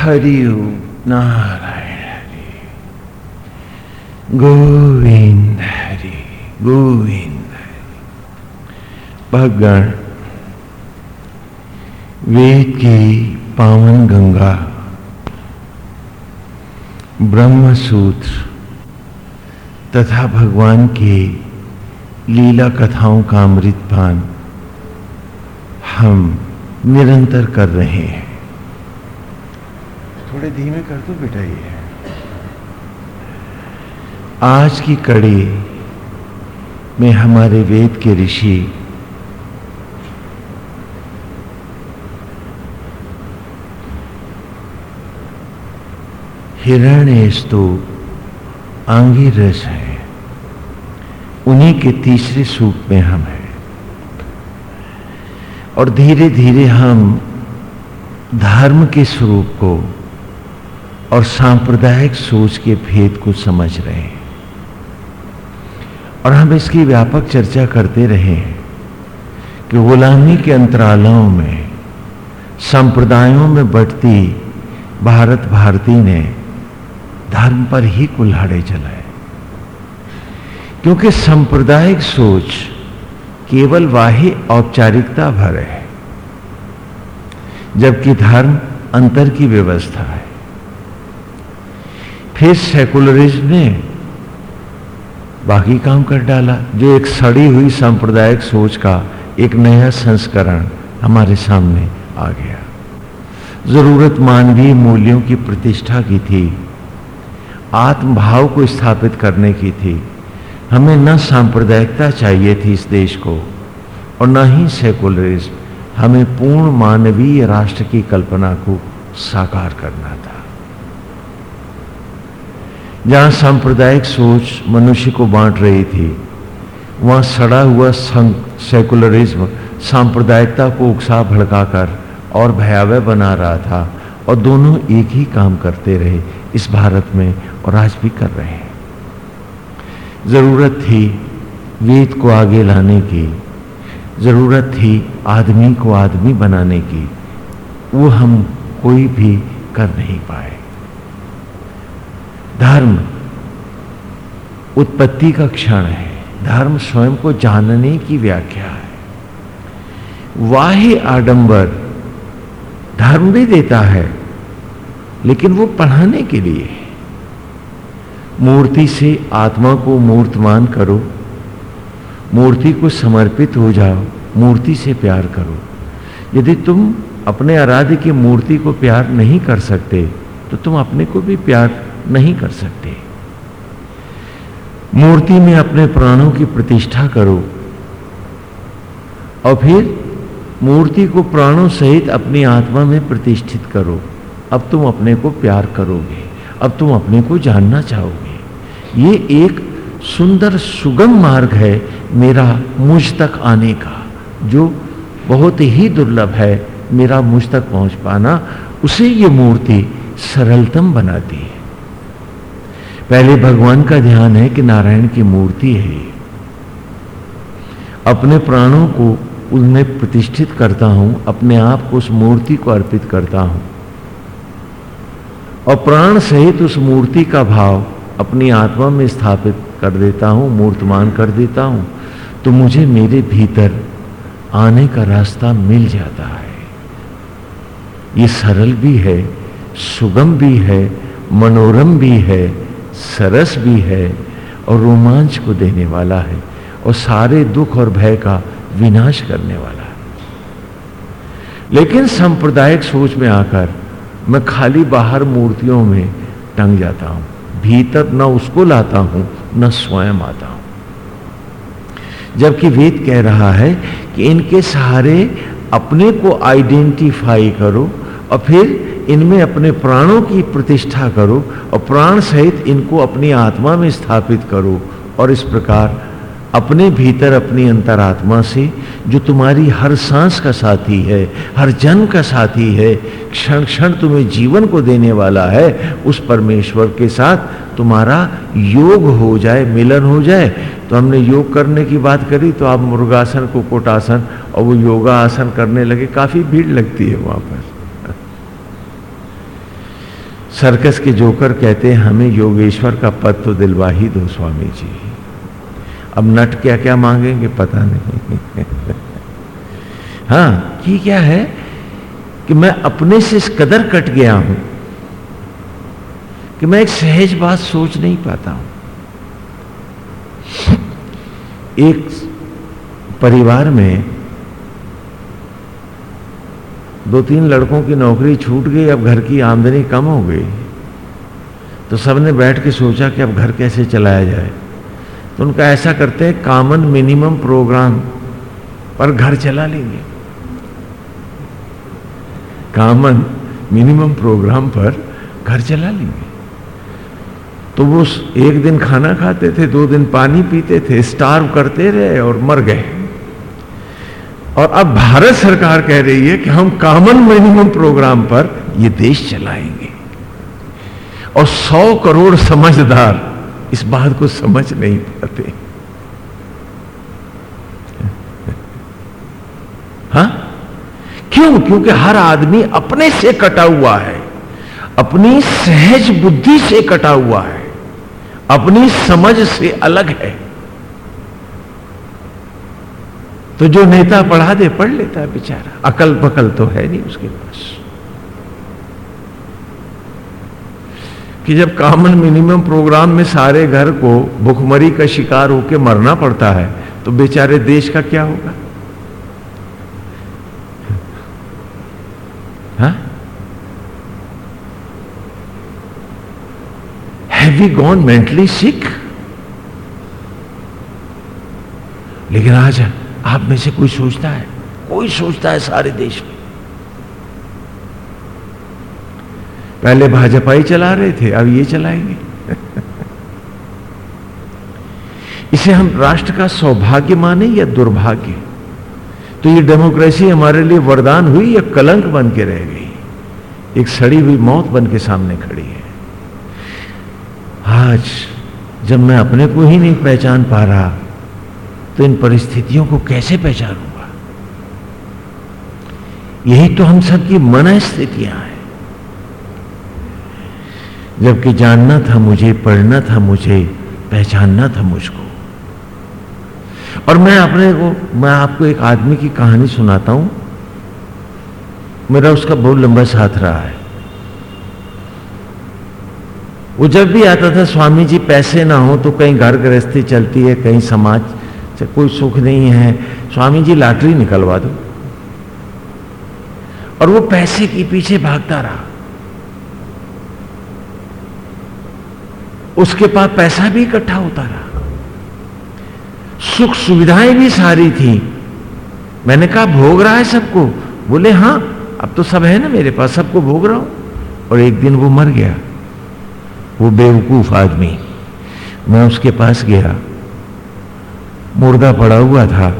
हरि नारायण हरि। गोविंद हरि गोविंद हरि। भगण, वेद की पावन गंगा। ब्रह्म सूत्र तथा भगवान के लीला कथाओं का अमृतपान हम निरंतर कर रहे हैं। थोड़े धीमे कर दो बेटा ये। आज की कड़ी में हमारे वेद के ऋषि हिरण्यस्तु आंगी रस है। उन्हीं के तीसरे सूप में हम हैं। और धीरे धीरे हम धर्म के स्वरूप को और सांप्रदायिक सोच के भेद को समझ रहे हैं। और हम इसकी व्यापक चर्चा करते रहे हैं कि गुलामी के अंतरालों में, संप्रदायों में बढ़ती भारत भारती ने धर्म पर ही कुल्हाड़े चलाए क्योंकि सांप्रदायिक सोच केवल वाही औपचारिकता भर है, जबकि धर्म अंतर की व्यवस्था है। फिर सेकुलरिज्म ने बाकी काम कर डाला। जो एक सड़ी हुई सांप्रदायिक सोच का एक नया संस्करण हमारे सामने आ गया। ज़रूरत मानवीय मूल्यों की प्रतिष्ठा की थी। आत्मभाव को स्थापित करने की थी। हमें न सांप्रदायिकता चाहिए थी इस देश को, और न ही सेकुलरिज्म हमें पूर्ण मानवीय राष्ट्र की कल्पना को साकार करना था। जहाँ सांप्रदायिक सोच मनुष्य को बांट रही थी, वहाँ सड़ा हुआ सेकुलरिज्म, सांप्रदायिकता को उकसा भड़काकर और भयावह बना रहा था और दोनों एक ही काम करते रहे, इस भारत में और आज भी कर रहे हैं। ज़रूरत थी वेद को आगे लाने की, ज़रूरत थी आदमी को आदमी बनाने की, वो हम कोई भी कर नहीं पाए। धर्म उत्पत्ति का क्षण है। धर्म स्वयं को जानने की व्याख्या है। वाह्य आडंबर, धर्म भी देता है, लेकिन वो पढ़ाने के लिए मूर्ति से आत्मा को मूर्तमान करो, मूर्ति को समर्पित हो जाओ, मूर्ति से प्यार करो। यदि तुम अपने आराध्य की मूर्ति को प्यार नहीं कर सकते तो तुम अपने को भी प्यार नहीं कर सकते। मूर्ति में अपने प्राणों की प्रतिष्ठा करो। और फिर मूर्ति को प्राणों सहित अपनी आत्मा में प्रतिष्ठित करो। अब तुम अपने को प्यार करोगे। अब तुम अपने को जानना चाहोगे। ये एक सुंदर सुगम मार्ग है मेरा मुझ तक आने का। जो बहुत ही दुर्लभ है मेरा मुझ तक पहुँच पाना। उसे ये मूर्ति सरलतम बनाती है। पहले भगवान का ध्यान है कि नारायण की मूर्ति है। अपने प्राणों को उनमें प्रतिष्ठित करता हूँ, अपने आप को उस मूर्ति को अर्पित करता हूँ। और प्राण सहित उस मूर्ति का भाव अपनी आत्मा में स्थापित कर देता हूँ, मूर्तमान कर देता हूँ तो मुझे मेरे भीतर आने का रास्ता मिल जाता है। ये सरल भी है, सुगम भी है, मनोरम भी है सरस भी है और रोमांच को देने वाला है और सारे दुख और भय का विनाश करने वाला है। लेकिन सांप्रदायिक सोच में आकर मैं खाली बाहर मूर्तियों में टंग जाता हूँ, भीतर न उसको लाता हूँ, न स्वयं आता हूँ। जबकि वेद कह रहा है कि इनके सहारे अपने को आइडेंटिफाई करो और फिर इनमें अपने प्राणों की प्रतिष्ठा करो और प्राण सहित इनको अपनी आत्मा में स्थापित करो और इस प्रकार अपने भीतर अपनी अंतरात्मा से, जो तुम्हारी हर सांस का साथी है, हर जन्म का साथी है क्षण क्षण तुम्हें जीवन को देने वाला है, उस परमेश्वर के साथ तुम्हारा योग हो जाए, मिलन हो जाए। तो हमने योग करने की बात करी तो आप मुर्गासन कुकुटासन और वो योगा आसन करने लगे, काफ़ी भीड़ लगती है वहाँ पर। सर्कस के जोकर कहते हैं, हमें योगेश्वर का पद तो दिलवा ही दो स्वामी जी। अब नट क्या क्या मांगेंगे, पता नहीं। हाँ की क्या है कि मैं अपने से इस कदर कट गया हूँ कि मैं एक सहज बात सोच नहीं पाता हूँ। एक परिवार में दो तीन लड़कों की नौकरी छूट गई, अब घर की आमदनी कम हो गई। तो सबने बैठ के सोचा कि अब घर कैसे चलाया जाए। तो उनका ऐसा करते हैं कॉमन मिनिमम प्रोग्राम पर घर चला लेंगे। कॉमन मिनिमम प्रोग्राम पर घर चला लेंगे। तो वो एक दिन खाना खाते थे, दो दिन पानी पीते थे स्टार्व करते रहे और मर गए। और अब भारत सरकार कह रही है कि हम कॉमन मिनिमम प्रोग्राम पर ये देश चलाएँगे। और सौ करोड़ समझदार इस बात को समझ नहीं पाते। हा? क्यों? क्योंकि हर आदमी अपने से कटा हुआ है। अपनी सहज बुद्धि से कटा हुआ है। अपनी समझ से अलग है। तो जो नेता पढ़ा दे, पढ़ लेता है बेचारा अकल पकल तो है नहीं उसके पास कि जब कॉमन मिनिमम प्रोग्राम में सारे घर को भुखमरी का शिकार होकर मरना पड़ता है तो बेचारे देश का क्या होगा हा? Have we gone mentally sick? लेकिन आज आप में से कोई सोचता है? कोई सोचता है सारे देश में? पहले भाजपा ही चला रहे थे, अब ये चलाएँगे। इसे हम राष्ट्र का सौभाग्य माने या दुर्भाग्य? तो ये डेमोक्रेसी हमारे लिए वरदान हुई या कलंक बन के रह गई? एक सड़ी हुई मौत बन के सामने खड़ी है। आज जब मैं अपने को ही नहीं पहचान पा रहा तो इन परिस्थितियों को कैसे पहचानूँगा यही तो हम सबकी मन स्थितियाँ हैं। जबकि जानना था मुझे, पढ़ना था मुझे, पहचानना था मुझको। और मैं अपने को, मैं आपको एक आदमी की कहानी सुनाता हूँ। मेरा उसका बहुत लंबा साथ रहा है। वो जब भी आता था, स्वामी जी पैसे ना हो तो कहीं घर गृहस्थी चलती है, कहीं समाज से कोई सुख नहीं है, स्वामी जी लॉटरी निकलवा दो। और वो पैसे के पीछे भागता रहा। उसके पास पैसा भी इकट्ठा होता रहा। सुख सुविधाएँ भी सारी थी। मैंने कहा, भोग रहा है सबको? बोले, हाँ, अब तो सब है ना मेरे पास, सबको भोग रहा हूँ। और एक दिन वो मर गया। वो बेवकूफ़ आदमी। मैं उसके पास गया। मुर्दा पड़ा हुआ था,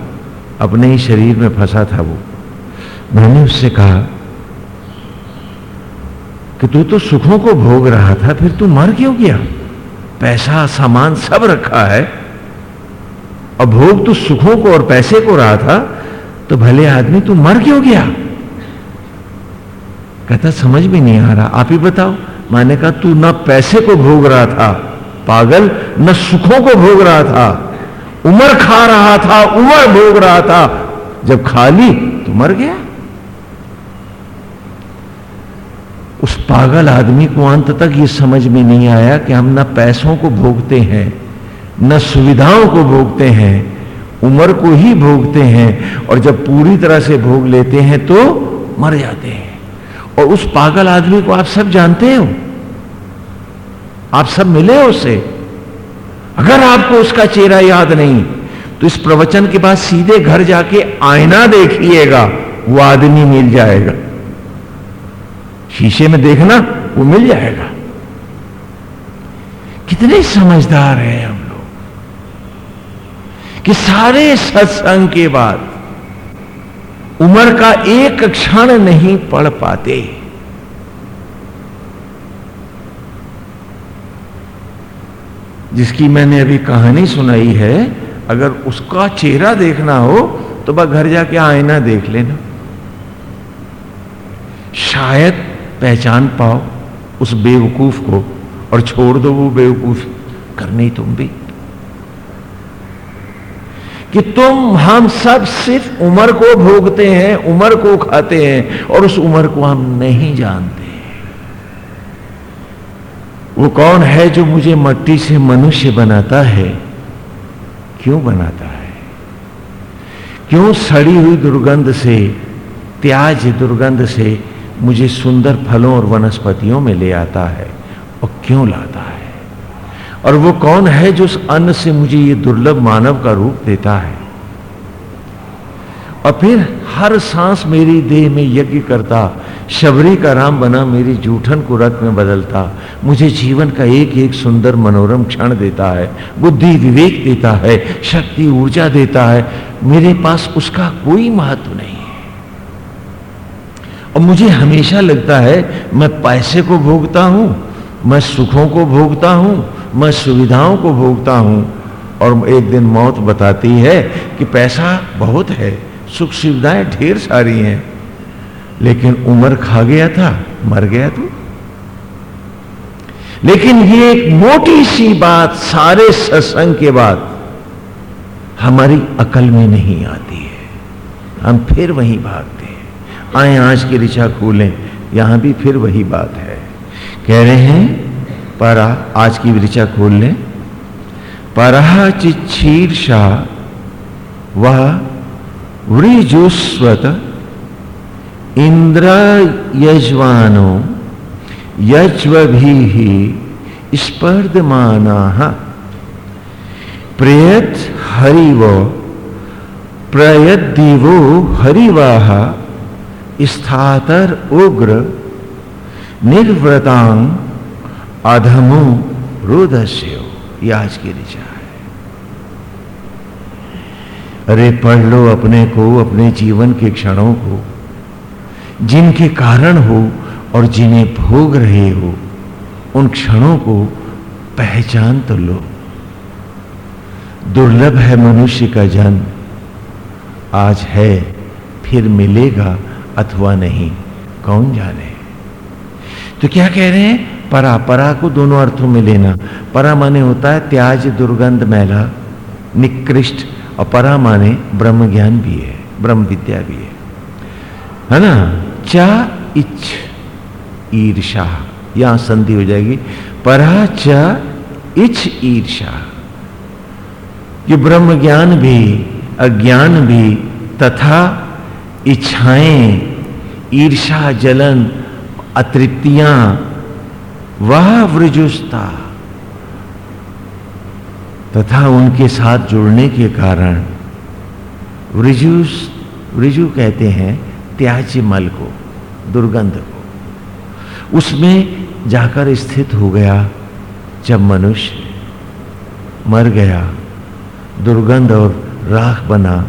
अपने ही शरीर में फंसा था वो। मैंने उससे कहा, कि तू तो सुखों को भोग रहा था, फिर तू मर क्यों गया? पैसा, सामान सब रखा है। और भोग तू सुखों को और पैसे को रहा था तो भले आदमी तू मर क्यों गया? कहता, समझ में नहीं आ रहा। आप ही बताओ। मैंने कहा, तू ना पैसे को भोग रहा था, पागल, न सुखों को भोग रहा था। उमर खा रहा था, उमर भोग रहा था। जब खा ली तो मर गया। उस पागल आदमी को अंत तक ये समझ में नहीं आया कि हम न पैसों को भोगते हैं, न सुविधाओं को भोगते हैं, उम्र को ही भोगते हैं और जब पूरी तरह से भोग लेते हैं तो मर जाते हैं। और उस पागल आदमी को आप सब जानते हो? आप सब मिले उससे अगर आपको उसका चेहरा याद नहीं तो इस प्रवचन के बाद सीधे घर जाके आईना देखिएगा, वो आदमी मिल जाएगा। शीशे में देखना, वो मिल जाएगा। कितने समझदार हैं हम लोग कि सारे सत्संग के बाद उम्र का एक क्षण नहीं पढ़ पाते। जिसकी मैंने अभी कहानी सुनाई है, अगर उसका चेहरा देखना हो तो बस घर जाके आईना देख लेना। शायद पहचान पाओ उस बेवकूफ़ को और छोड़ दो वो बेवकूफ़। करनी तुम भी। कि तुम, हम सब सिर्फ़ उम्र को भोगते हैं, उम्र को खाते हैं और उस उम्र को हम नहीं जानते। वो कौन है जो मुझे मट्टी से मनुष्य बनाता है? क्यों बनाता है? क्यों सड़ी हुई दुर्गंध से, त्याज दुर्गंध से मुझे सुंदर फलों और वनस्पतियों में ले आता है और क्यों लाता है? और वो कौन है जो उस अन्न से मुझे ये दुर्लभ मानव का रूप देता है? और फिर हर सांस मेरी देह में यज्ञ करता शबरी का राम बना मेरी जूठन को रथ में बदलता। मुझे जीवन का एक एक सुंदर मनोरम क्षण देता है। बुद्धि विवेक देता है, शक्ति ऊर्जा देता है। मेरे पास उसका कोई महत्व नहीं है। और मुझे हमेशा लगता है, मैं पैसे को भोगता हूँ, मैं सुखों को भोगता हूँ, मैं सुविधाओं को भोगता हूँ। और एक दिन मौत बताती है कि पैसा बहुत है, सुख सुविधाएँ ढेर सारी हैं। लेकिन उम्र खा गया था, मर गया तू। लेकिन ये एक मोटी सी बात, सारे सत्संग के बाद हमारी अकल में नहीं आती है। हम फिर वहीं भागते हैं। आए आज की ऋचा खोलें, यहाँ भी फिर वही बात है। कह रहे हैं, परा आज की ऋचा खोल लें। परहा चिच्छीर्षा वह वृजुस्वत इंद्र यजवानो यज्वी स्पर्धमाना। प्रयत हरिव प्रयदिवो हरिवाह स्थातर उग्र निर्व्रतांग अधमो रोदस्यो। ये आज की ऋचा है। अरे पढ़ लो अपने को, अपने जीवन के क्षणों को। जिनके कारण हो और जिन्हें भोग रहे हो, उन क्षणों को पहचान तो लो। दुर्लभ है मनुष्य का जन्म आज है, फिर मिलेगा अथवा नहीं। कौन जाने? तो क्या कह रहे हैं? परा परा को दोनों अर्थों में लेना। परा माने होता है त्याज, दुर्गंध, मैला। निकृष्ट और परा माने ब्रह्म ज्ञान भी है, ब्रह्म विद्या भी है। है ना? चा इच्छ ईर्षा यहाँ संधि हो जाएगी। परा च इच्छ ईर्षा ये ब्रह्म ज्ञान भी, अज्ञान भी, तथा इच्छाएँ ईर्षा जलन, अतृप्तियाँ, वह वृजुस्ता, तथा उनके साथ जुड़ने के कारण, वृजुस, वृजु कहते हैं त्याज्य मल को, दुर्गंध को, उसमें जाकर स्थित हो गया जब मनुष्य मर गया, दुर्गंध और राख बना,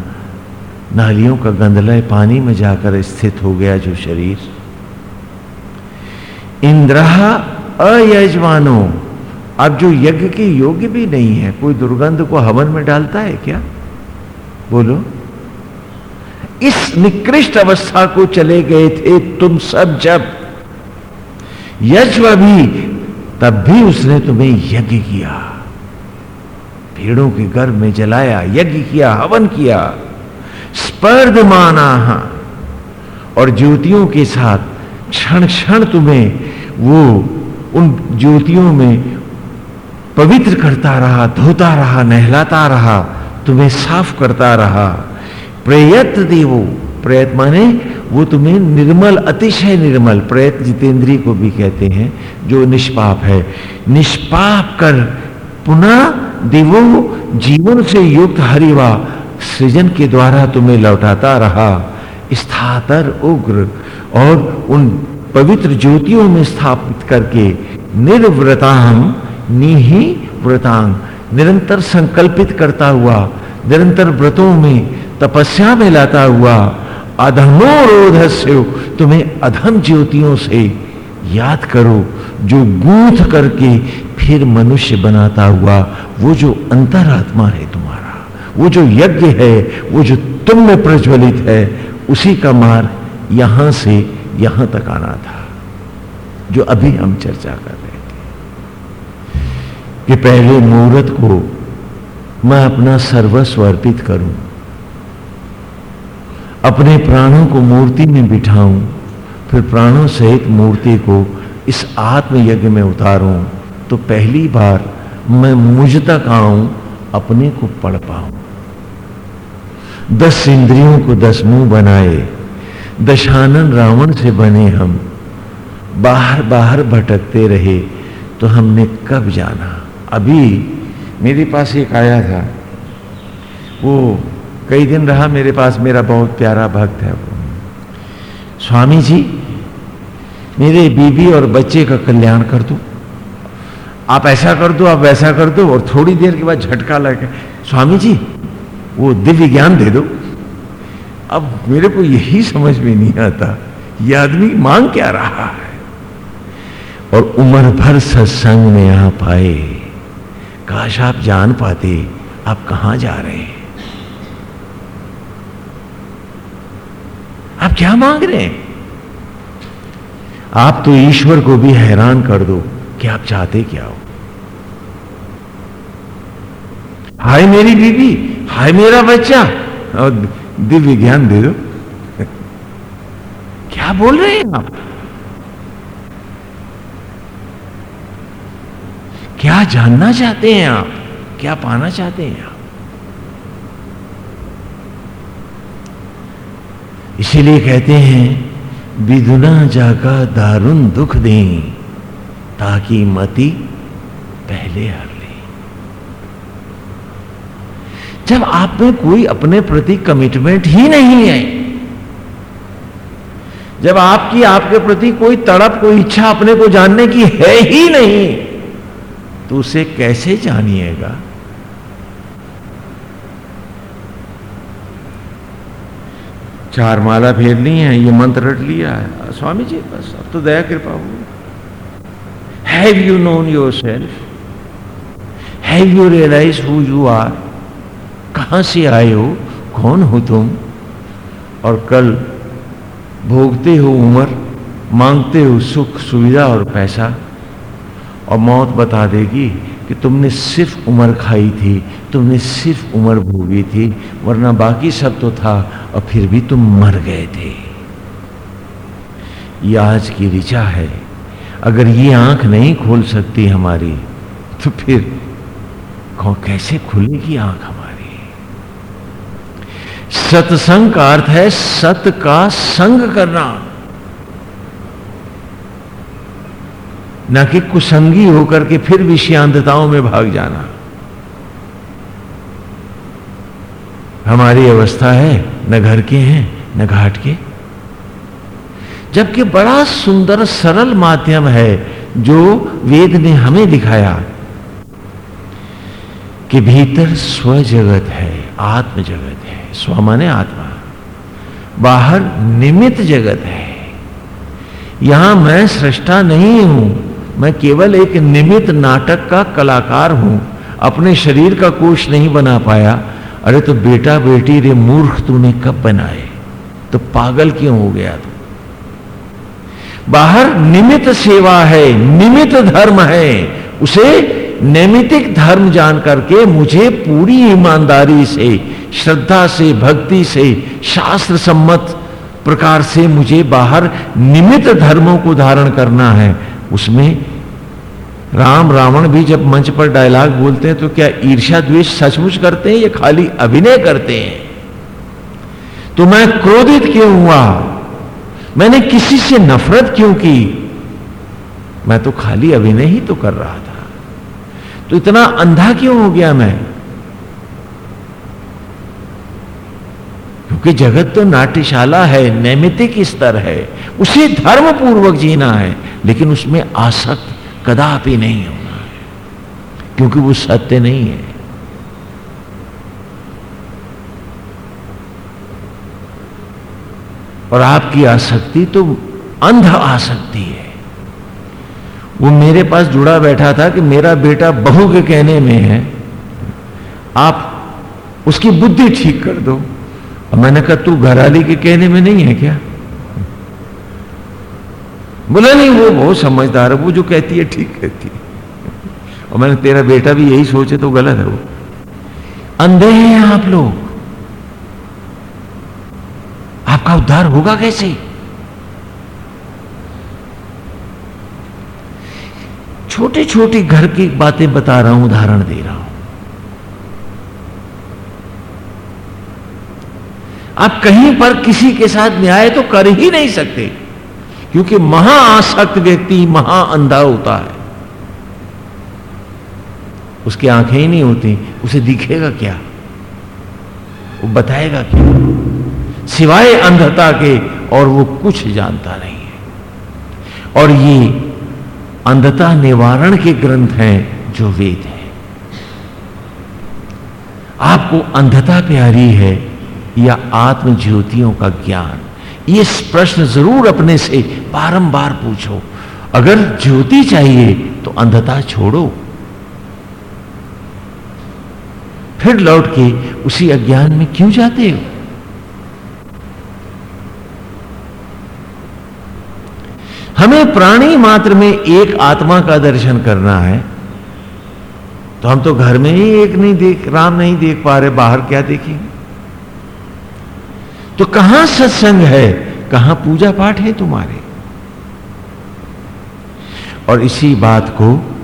नालियों का गंधलय पानी में जाकर स्थित हो गया जो शरीर। इंद्रहा अयजमानो, अब जो यज्ञ के योग्य भी नहीं है, कोई दुर्गंध को हवन में डालता है क्या? बोलो। इस निकृष्ट अवस्था को चले गए थे तुम सब जब। यज्व भी, तब भी उसने तुम्हें यज्ञ किया। भेड़ों के गर्भ में जलाया, यज्ञ किया, हवन किया। स्पर्ध माना और ज्योतियों के साथ क्षण क्षण तुम्हें वो, उन ज्योतियों में पवित्र करता रहा, धोता रहा, नहलाता रहा, तुम्हें साफ़ करता रहा। प्रयत्न देवो प्रयत्न माने वो तुम्हें निर्मल, अतिशय निर्मल प्रयत्न जितेंद्री को भी कहते हैं, जो निष्पाप है। निष्पाप कर पुनः देवो, जीवन से युक्त हरिवा सृजन के द्वारा तुम्हें लौटाता रहा। स्थातर उग्र और उन पवित्र ज्योतियों में स्थापित करके निर्व्रतांग निही व्रतांग निरंतर संकल्पित करता हुआ, निरंतर व्रतों में तपस्या में लाता हुआ अधमो रोधस्य तुम्हें अधम ज्योतियों से याद करो, जो गूथ करके फिर मनुष्य बनाता हुआ, वो जो अंतरात्मा है तुम्हारा, वो जो यज्ञ है, वो जो तुम में प्रज्वलित है, उसी का मार्ग यहाँ से यहाँ तक आना था, जो अभी हम चर्चा कर रहे थे। कि पहले मुहूर्त को मैं अपना सर्वस्व अर्पित करूँ अपने प्राणों को मूर्ति में बिठाऊं, फिर प्राणों सहित मूर्ति को इस आत्म यज्ञ में उतारूं तो पहली बार मैं मुझ तक आऊँ, अपने को पढ़ पाऊँ। दस इंद्रियों को दस मुँह बनाए, दशानन रावण से बने हम बाहर बाहर भटकते रहे तो हमने कब जाना? अभी मेरे पास एक आया था, वो कई दिन रहा मेरे पास, मेरा बहुत प्यारा भक्त है वो। स्वामी जी, मेरे बीबी और बच्चे का कल्याण कर दो। आप ऐसा कर दो, आप वैसा कर दो और थोड़ी देर के बाद झटका लगे। स्वामी जी, वो दिव्य ज्ञान दे दो। अब मेरे को यही समझ में नहीं आता, ये आदमी मांग क्या रहा है? और उम्र भर सत्संग में आप आए। काश आप जान पाते, आप कहाँ जा रहे हैं? आप क्या मांग रहे हैं? आप तो ईश्वर को भी हैरान कर दो कि आप चाहते क्या हो। हाय मेरी बीबी हाय मेरा बच्चा। और दिव्य ज्ञान दे दो। क्या बोल रहे हैं आप? क्या जानना चाहते हैं आप? क्या पाना चाहते हैं आप? इसीलिए कहते हैं विदुना जाका दारुण दुख दें, ताकि मति पहले हर ले। जब आप में कोई अपने प्रति कमिटमेंट ही नहीं है, जब आपकी, आपके प्रति कोई तड़प, कोई इच्छा अपने को जानने की है ही नहीं तो उसे कैसे जानिएगा? चार माला फेर ली है, ये मंत्र रट लिया है। स्वामी जी बस, अब तो दया कृपा हो have you known yourself have you realize who you are कहाँ से आए हो? कौन हो तुम? और कल भोगते हो उम्र, मांगते हो सुख, सुविधा और पैसा, और मौत बता देगी कि तुमने सिर्फ़ उम्र खाई थी। तुमने सिर्फ़ उम्र भोगी थी, वरना बाकी सब तो था, और फिर भी तुम मर गए थे। ये आज की ऋचा है। अगर ये आँख नहीं खोल सकती हमारी तो फिर कैसे खुलेगी आँख हमारी? सत्संग का अर्थ है सत का संग करना। न कि कुसंगी होकर के फिर विषयांतताओं में भाग जाना। हमारी अवस्था है, न घर के हैं, न घाट के। जबकि बड़ा सुंदर सरल माध्यम है, जो वेद ने हमें दिखाया कि भीतर स्व जगत है आत्म जगत है। स्व माने आत्मा, बाहर निमित जगत है। यहाँ मैं सृष्टा नहीं हूँ, मैं केवल एक निमित नाटक का कलाकार हूँ, अपने शरीर का कोष नहीं बना पाया अरे तो बेटा बेटी रे मूर्ख तूने कब बनाए? तो पागल क्यों हो गया तू? बाहर निमित सेवा है निमित धर्म है। उसे नैमितिक धर्म जान करके मुझे पूरी ईमानदारी से, श्रद्धा से, भक्ति से, शास्त्र सम्मत प्रकार से मुझे बाहर निमित धर्मों को धारण करना है। उसमें राम रावण भी जब मंच पर डायलॉग बोलते हैं तो क्या ईर्षा द्वेष सचमुच करते हैं या खाली अभिनय करते हैं? तो मैं क्रोधित क्यों हुआ? मैंने किसी से नफरत क्यों की? मैं तो खाली अभिनय ही तो कर रहा था। तो इतना अंधा क्यों हो गया मैं? क्योंकि जगत तो नाट्यशाला है नैमितिक स्तर है, उसे धर्म पूर्वक जीना है, लेकिन उसमें आसक्त कदापि नहीं होना क्योंकि वो सत्य नहीं है। और आपकी आसक्ति तो अंध आसक्ति है। वो मेरे पास जुड़ा बैठा था कि मेरा बेटा बहू के कहने में है, आप उसकी बुद्धि ठीक कर दो। और मैंने कहा, तू घराली के कहने में नहीं है क्या? बोला, नहीं, वो बहुत समझदार है, वो जो कहती है, ठीक कहती है. और मैंने तेरा बेटा भी यही सोचे तो गलत है वो। अंधे हैं आप लोग। आपका उद्धार होगा कैसे? छोटे छोटे घर की बातें बता रहा हूँ, उदाहरण दे रहा हूँ। आप कहीं पर किसी के साथ न्याय तो कर ही नहीं सकते। क्योंकि महाआसक्त व्यक्ति महाअंधा होता है। उसकी आँखें ही नहीं होती, उसे दिखेगा क्या? वो बताएगा क्या? सिवाय अंधता के, और वो कुछ जानता नहीं है। और ये अंधता निवारण के ग्रंथ हैं जो वेद हैं। आपको अंधता प्यारी है या आत्म ज्योतियों का ज्ञान? ये प्रश्न ज़रूर अपने से बारंबार पूछो। अगर ज्योति चाहिए तो अंधता छोड़ो। फिर लौट के उसी अज्ञान में क्यों जाते हो? हमें प्राणी मात्र में एक आत्मा का दर्शन करना है। तो हम तो घर में ही एक नहीं देख, राम नहीं देख पा रहे, बाहर क्या देखेंगे? तो कहाँ सत्संग है? कहाँ पूजा पाठ है तुम्हारे? और इसी बात को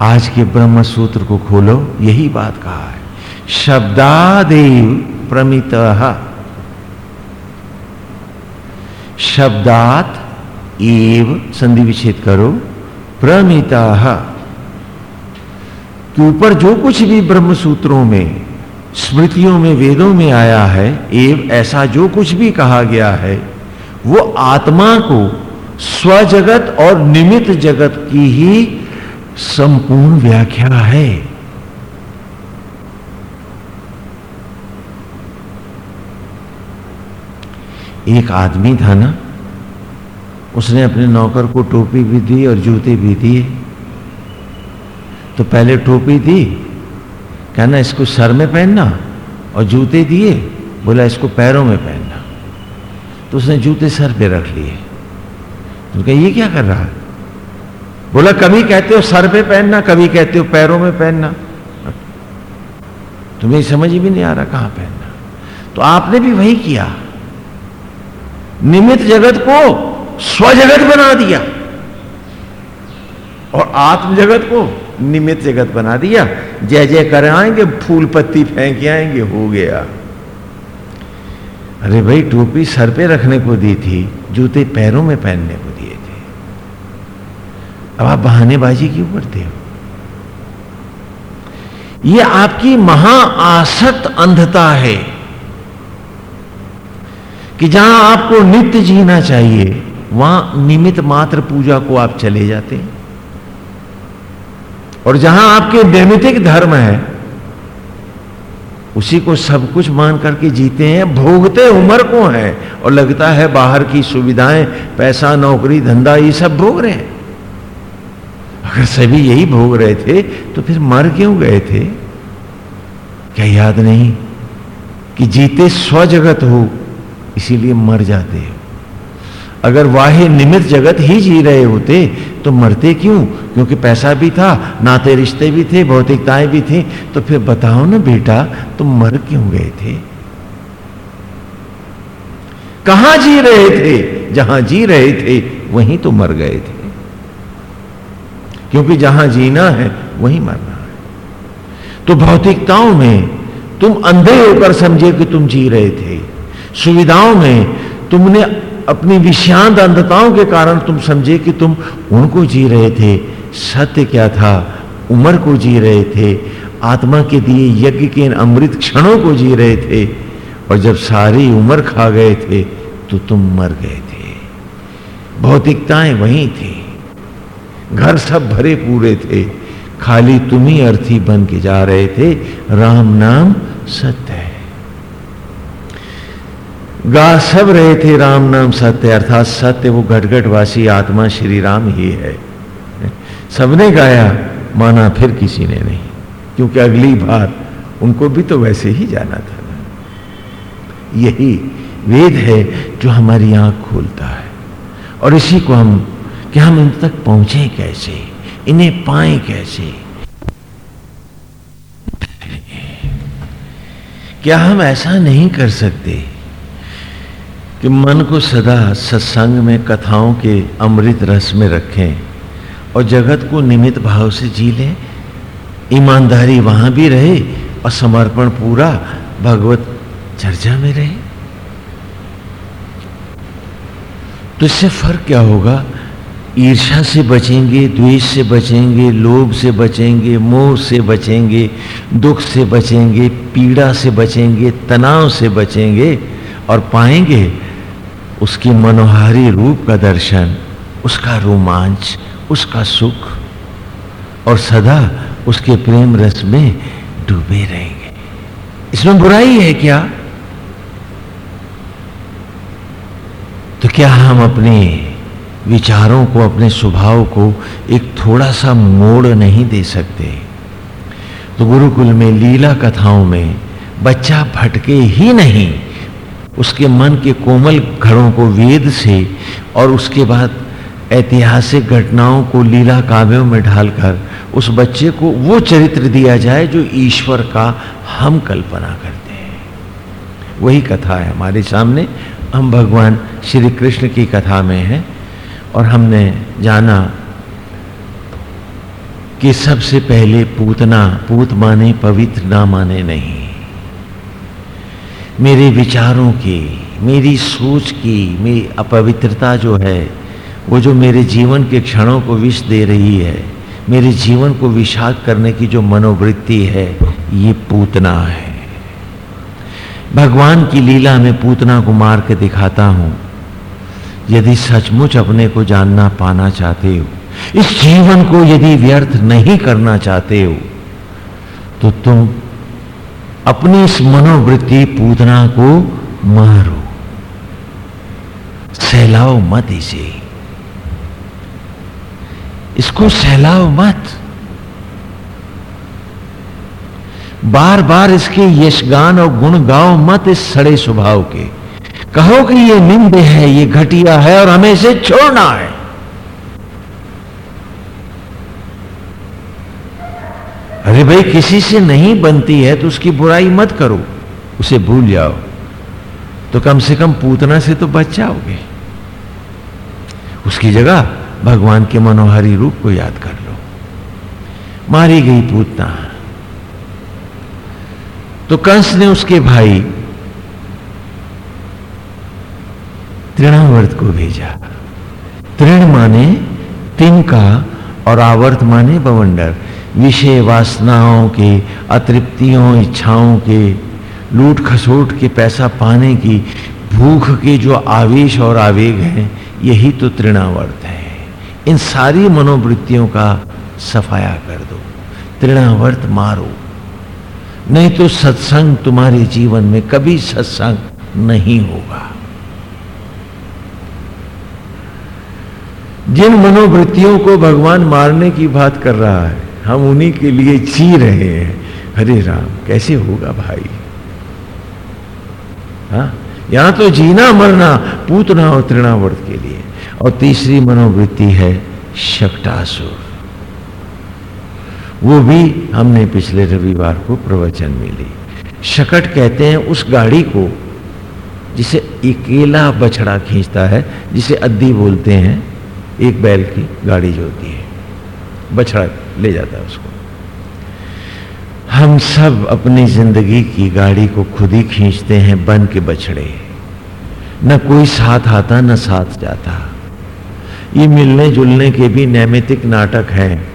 आज के ब्रह्म सूत्र को खोलो, यही बात कहा है। शब्दादेव प्रमित। शब्दात एव संधि विच्छेद करो, प्रमिता। के ऊपर जो कुछ भी ब्रह्म सूत्रों में स्मृतियों में, वेदों में आया है, एव ऐसा जो कुछ भी कहा गया है, वो आत्मा को स्वजगत और निमित जगत की ही संपूर्ण व्याख्या है। एक आदमी था ना, उसने अपने नौकर को टोपी भी दी और जूते भी दिए। तो पहले टोपी दी कहना, इसको सर में पहनना और जूते दिए, बोला, इसको पैरों में पहनना। तो उसने जूते सर पे रख लिए। तो कहा, ये क्या कर रहा है? बोला, कभी कहते हो सर पे पहनना, कभी कहते हो पैरों में पहनना। तुम्हें समझ भी नहीं आ रहा कहाँ पहनना। तो आपने भी वही किया। निमित जगत को स्वजगत बना दिया। और आत्म जगत को निमित जगत बना दिया। जय जय कर आएँगे, फूल पत्ती फेंक आएँगे, हो गया। अरे भाई, टोपी सर पे रखने को दी थी, जूते पैरों में पहनने को दिए थे। अब आप बहानेबाजी क्यों करते हो? यह आपकी महाआसक्त अंधता है कि जहाँ आपको नित्य जीना चाहिए, वहाँ निमित मात्र पूजा को आप चले जाते हैं। और जहाँ आपके नैमितिक धर्म है, उसी को सब कुछ मान करके जीते हैं, भोगते उम्र को हैं, और लगता है बाहर की सुविधाएँ, पैसा, नौकरी, धंधा, ये सब भोग रहे हैं। अगर सभी यही भोग रहे थे तो फिर मर क्यों गए थे? क्या याद नहीं कि जीते स्वजगत हो, इसीलिए मर जाते हो। अगर वाहे निमित जगत ही जी रहे होते तो मरते क्यों? क्योंकि पैसा भी था, नाते रिश्ते भी थे, भौतिकताएँ भी थी। तो फिर बताओ ना बेटा, तुम मर क्यों गए थे? कहाँ जी रहे थे? जहाँ जी रहे थे, वहीं तो मर गए थे। क्योंकि जहाँ जीना है, वहीं मरना है। तो भौतिकताओं में तुम अंधे होकर समझे कि तुम जी रहे थे। सुविधाओं में तुमने अपनी विषांत अंधताओं के कारण तुम समझे कि तुम उनको जी रहे थे। सत्य क्या था? उम्र को जी रहे थे। आत्मा के दिए यज्ञ के इन अमृत क्षणों को जी रहे थे। और जब सारी उम्र खा गए थे तो तुम मर गए थे। भौतिकताएँ वहीं थी। घर सब भरे पूरे थे। खाली तुम ही अर्थी बन के जा रहे थे। राम नाम सत्य है। गा सब रहे थे राम नाम सत्य, अर्थात सत्य वो घटघटवासी आत्मा श्री राम ही है। सबने गाया, माना फिर किसी ने नहीं, क्योंकि अगली बार उनको भी तो वैसे ही जाना था। यही वेद है जो हमारी आँख खोलता है, और इसी को हम, कि हम इन तक पहुँचे कैसे, इन्हें पाए कैसे? क्या हम ऐसा नहीं कर सकते? कि मन को सदा सत्संग में, कथाओं के अमृत रस में रखें और जगत को निमित भाव से जी लें। ईमानदारी वहाँ भी रहे और समर्पण पूरा भगवत चर्चा में रहे। तो इससे फ़र्क क्या होगा? ईर्षा से बचेंगे, द्वेष से बचेंगे, लोभ से बचेंगे, मोह से बचेंगे, दुख से बचेंगे, पीड़ा से बचेंगे, तनाव से बचेंगे और पाएँगे उसकी मनोहारी रूप का दर्शन, उसका रोमांच, उसका सुख और सदा उसके प्रेम रस में डूबे रहेंगे। इसमें बुराई है क्या? तो क्या हम अपने विचारों को, अपने स्वभाव को एक थोड़ा सा मोड़ नहीं दे सकते? तो गुरुकुल में लीला कथाओं में बच्चा भटके ही नहीं। उसके मन के कोमल घड़ों को वेद से और उसके बाद ऐतिहासिक घटनाओं को लीला काव्यों में ढालकर उस बच्चे को वो चरित्र दिया जाए जो ईश्वर का हम कल्पना करते हैं। वही कथा है हमारे सामने। हम भगवान श्री कृष्ण की कथा में हैं और हमने जाना कि सबसे पहले पूतना, पूत माने, पवित्र ना माने नहीं। मेरे विचारों की, मेरी सोच की, मेरी अपवित्रता जो है, वो जो मेरे जीवन के क्षणों को विष दे रही है, मेरे जीवन को विषाद करने की जो मनोवृत्ति है, ये पूतना है। भगवान की लीला में पूतना को मार के दिखाता हूँ। यदि सचमुच अपने को जानना पाना चाहते हो, इस जीवन को यदि व्यर्थ नहीं करना चाहते हो तो तुम अपनी इस मनोवृत्ति पूतना को मारो। सहलाओ मत इसे। इसको सहलाओ मत। बार बार इसके यशगान और गुण गाओ मत इस सड़े स्वभाव के। कहो कि ये निंद है, ये घटिया है और हमें इसे छोड़ना है। अरे भाई, किसी से नहीं बनती है तो उसकी बुराई मत करो। उसे भूल जाओ। तो कम से कम पूतना से तो बच जाओगे। उसकी जगह भगवान के मनोहारी रूप को याद कर लो। मारी गई पूतना। तो कंस ने उसके भाई तृणावर्त को भेजा। तृण माने तिनका और आवर्त माने बवंडर। विषय वासनाओं के, अतृप्तियों, इच्छाओं के, लूट खसोट के पैसा पाने की, भूख के जो आवेश और आवेग हैं, यही तो तृणावर्त है। इन सारी मनोवृत्तियों का सफाया कर दो। तृणावर्त मारो। नहीं तो सत्संग तुम्हारे जीवन में कभी सत्संग नहीं होगा। जिन मनोवृत्तियों को भगवान मारने की बात कर रहा है हम उन्हीं के लिए जी रहे हैं। हरे राम, कैसे होगा भाई? हा? यहाँ तो जीना मरना, पूतना और तृणावर्त के लिए। और तीसरी मनोवृत्ति है शक्टासुर वो भी हमने पिछले रविवार को प्रवचन में ली। शकट कहते हैं उस गाड़ी को, जिसे अकेला बछड़ा खींचता है, जिसे अद्दी बोलते हैं, एक बैल की गाड़ी जो होती है। बछड़ा ले जाता है उसको। हम सब अपनी ज़िंदगी की गाड़ी को खुद ही खींचते हैं, बन के बछड़े। न कोई साथ आता, न साथ जाता। ये मिलने जुलने के भी नैमितिक नाटक हैं।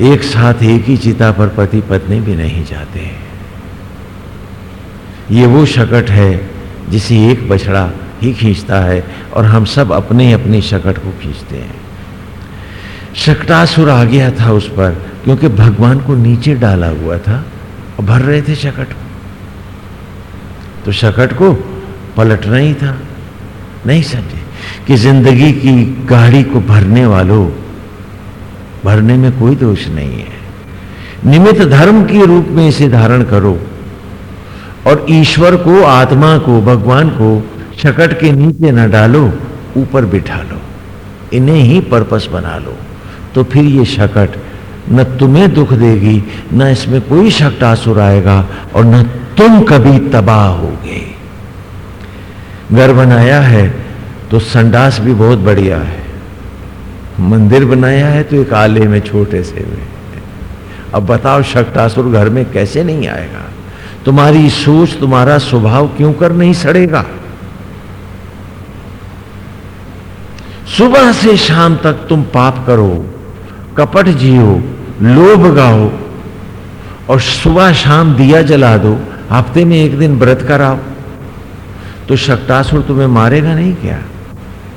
एक साथ एक ही चिता पर पति पत्नी भी नहीं जाते। ये वो शकट है जिसे एक बछड़ा ही खींचता है और हम सब अपने अपनी शकट को खींचते हैं। शकटासुर आ गया था उस पर, क्योंकि भगवान को नीचे डाला हुआ था और भर रहे थे शकट को। तो शकट को पलटना ही था। नहीं समझे कि ज़िंदगी की गाड़ी को भरने वालों, भरने में कोई दोष नहीं है। निमित्त धर्म के रूप में इसे धारण करो और ईश्वर को, आत्मा को, भगवान को शकट के नीचे न डालो, ऊपर बिठा लो। इन्हें ही पर्पस बना लो। तो फिर ये शकट न तुम्हें दुख देगी, न इसमें कोई शक्टासुर आएगा और न तुम कभी तबाह होगे। घर बनाया है तो संडास भी बहुत बढ़िया है। मंदिर बनाया है तो एक आले में छोटे से में अब बताओ शक्टासुर घर में कैसे नहीं आएगा? तुम्हारी सोच, तुम्हारा स्वभाव क्यों कर नहीं सड़ेगा? सुबह से शाम तक तुम पाप करो कपट जियो, लोभ गाओ और सुबह शाम दिया जला दो। हफ़्ते में एक दिन व्रत कराओ। तो शक्टासुर तुम्हें मारेगा नहीं क्या?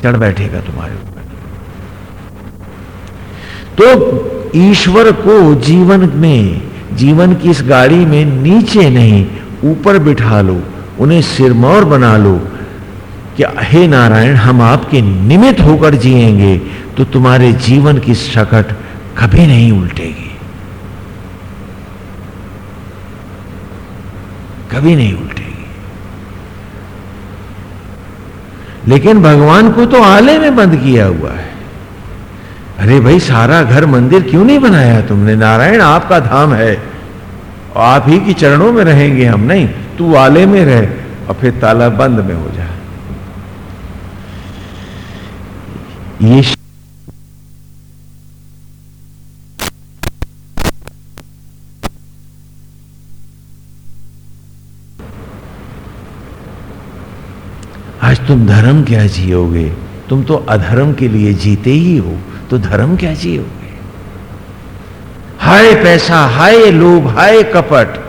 चढ़ बैठेगा तुम्हारे ऊपर। तो ईश्वर को जीवन में, जीवन की इस गाड़ी में नीचे नहीं, ऊपर बिठा लो, उन्हें सिरमौर बना लो कि हे नारायण, हम आपके निमित्त होकर जिएँगे तो तुम्हारे जीवन की शकट कभी नहीं उल्टेगी। कभी नहीं उल्टेगी। लेकिन भगवान को तो आले में बंद किया हुआ है। अरे भाई, सारा घर मंदिर क्यों नहीं बनाया तुमने? नारायण, आपका धाम है। और आप ही की चरणों में रहेंगे हम, नहीं, तू आले में रहे और फिर ताला बंद में हो जाए ये तुम धर्म क्या जियोगे? तुम तो अधर्म के लिए जीते ही हो तो धर्म क्या जियोगे? हाय पैसा, हाय लोभ, हाय कपट।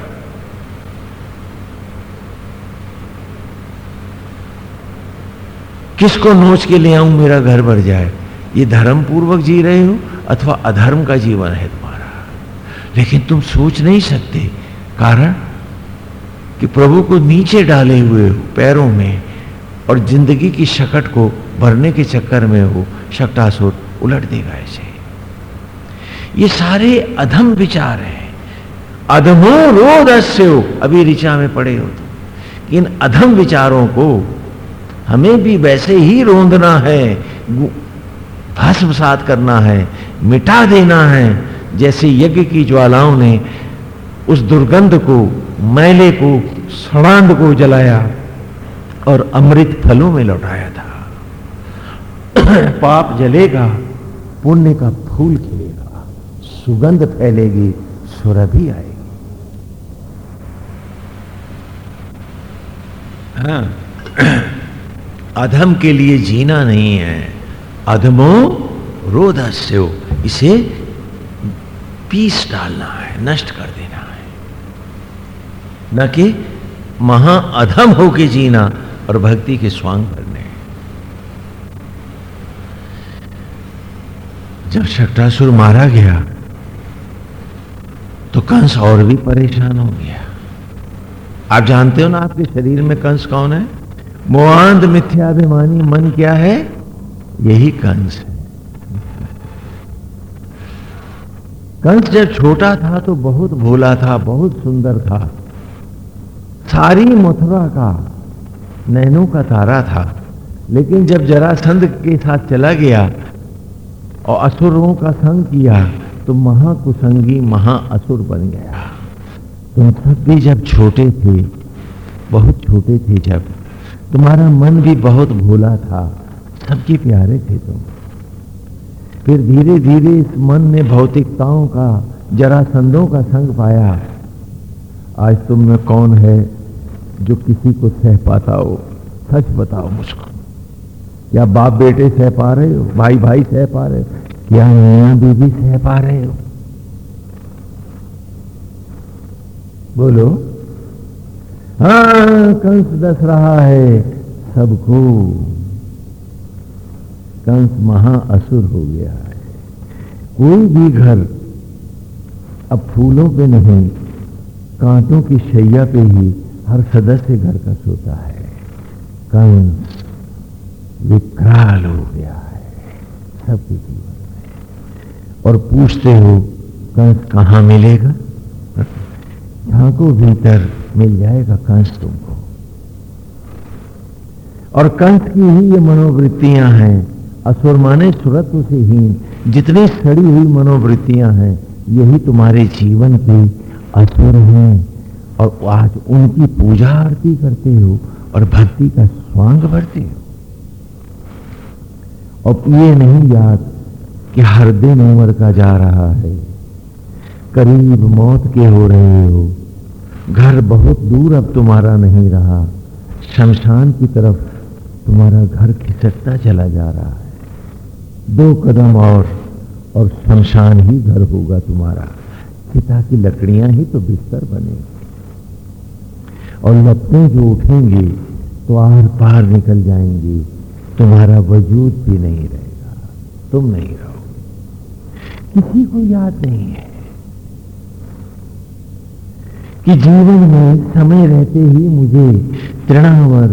किसको नोच के ले आऊँ मेरा घर भर जाए? ये धर्म पूर्वक जी रहे हो, अथवा अधर्म का जीवन है तुम्हारा? लेकिन तुम सोच नहीं सकते। कारण कि प्रभु को नीचे डाले हुए हो, पैरों में। और ज़िंदगी की शकट को भरने के चक्कर में वो शक्टासुर उलट देगा ऐसे ये सारे अधम विचार हैं। अधमो रोध हो अभी ऋचा में पड़े हो तो इन अधम विचारों को हमें भी वैसे ही रोंदना है भस्म सात करना है, मिटा देना है, जैसे यज्ञ की ज्वालाओं ने उस दुर्गंध को, मैले को सड़ांड को जलाया। और अमृत फलों में लौटाया था। पाप जलेगा, पुण्य का फूल खिलेगा, सुगंध फैलेगी, सुरभि आएगी। हाँ। अधम के लिए जीना नहीं है। अधमो रोधस्यो इसे पीस डालना है, नष्ट कर देना है। न कि महा अधम होके जीना। और भक्ति के स्वांग करने जब शक्टासुर मारा गया तो कंस और भी परेशान हो गया। आप जानते हो ना आपके शरीर में कंस कौन है? मोहांत मिथ्याभिमानी मन क्या है? यही कंस है। कंस जब छोटा था तो बहुत भोला था, बहुत सुंदर था। सारी मथुरा का नैनों का तारा था, लेकिन जब जरासंध के साथ चला गया और असुरों का संग किया तो महाकुसंगी महाअसुर बन गया। तुम सब भी जब छोटे थे, बहुत छोटे थे जब, तुम्हारा मन भी बहुत भोला था, सबके प्यारे थे तुम। फिर धीरे धीरे इस मन ने भौतिकताओं का, जरासंधों का संग पाया। आज तुम में कौन है जो किसी को सह पाता हो, सच बताओ मुझको। क्या बाप बेटे सह पा रहे हो? भाई भाई सह पा रहे हो? क्या मियाँ बीबी सह पा रहे हो? बोलो। हाँ कंस दस रहा है सबको। कंस महाअसुर हो गया है। कोई भी घर अब फूलों पे नहीं, कांटों की शैया पे ही हर सदस्य घर का सोता है। कंस विकराल हो गया है। सबके जीवन में और पूछते हो, कंस कहाँ मिलेगा? झांको भीतर मिल जाएगा कंस तुमको। और कंस की ही ये मनोवृत्तियाँ हैं। असुर माने सुरत्व से हीन। जितनी सड़ी हुई मनोवृत्तियाँ हैं, यही तुम्हारे जीवन के असुर हैं। और आज उनकी पूजा आरती करते हो और भक्ति का स्वांग भरते हो। और ये नहीं याद कि हर दिन उम्र का जा रहा है। करीब मौत के हो रहे हो। घर बहुत दूर अब तुम्हारा नहीं रहा। शमशान की तरफ़ तुम्हारा घर खिसकता चला जा रहा है। दो कदम और और शमशान ही घर होगा तुम्हारा। पिता की लकड़ियाँ ही तो बिस्तर बनेगी। और लपटें जो उठेंगे तो आर पार निकल जाएँगे। तुम्हारा वजूद भी नहीं रहेगा। तुम नहीं रहोगे। किसी को याद नहीं है कि जीवन में समय रहते ही मुझे तृणावर,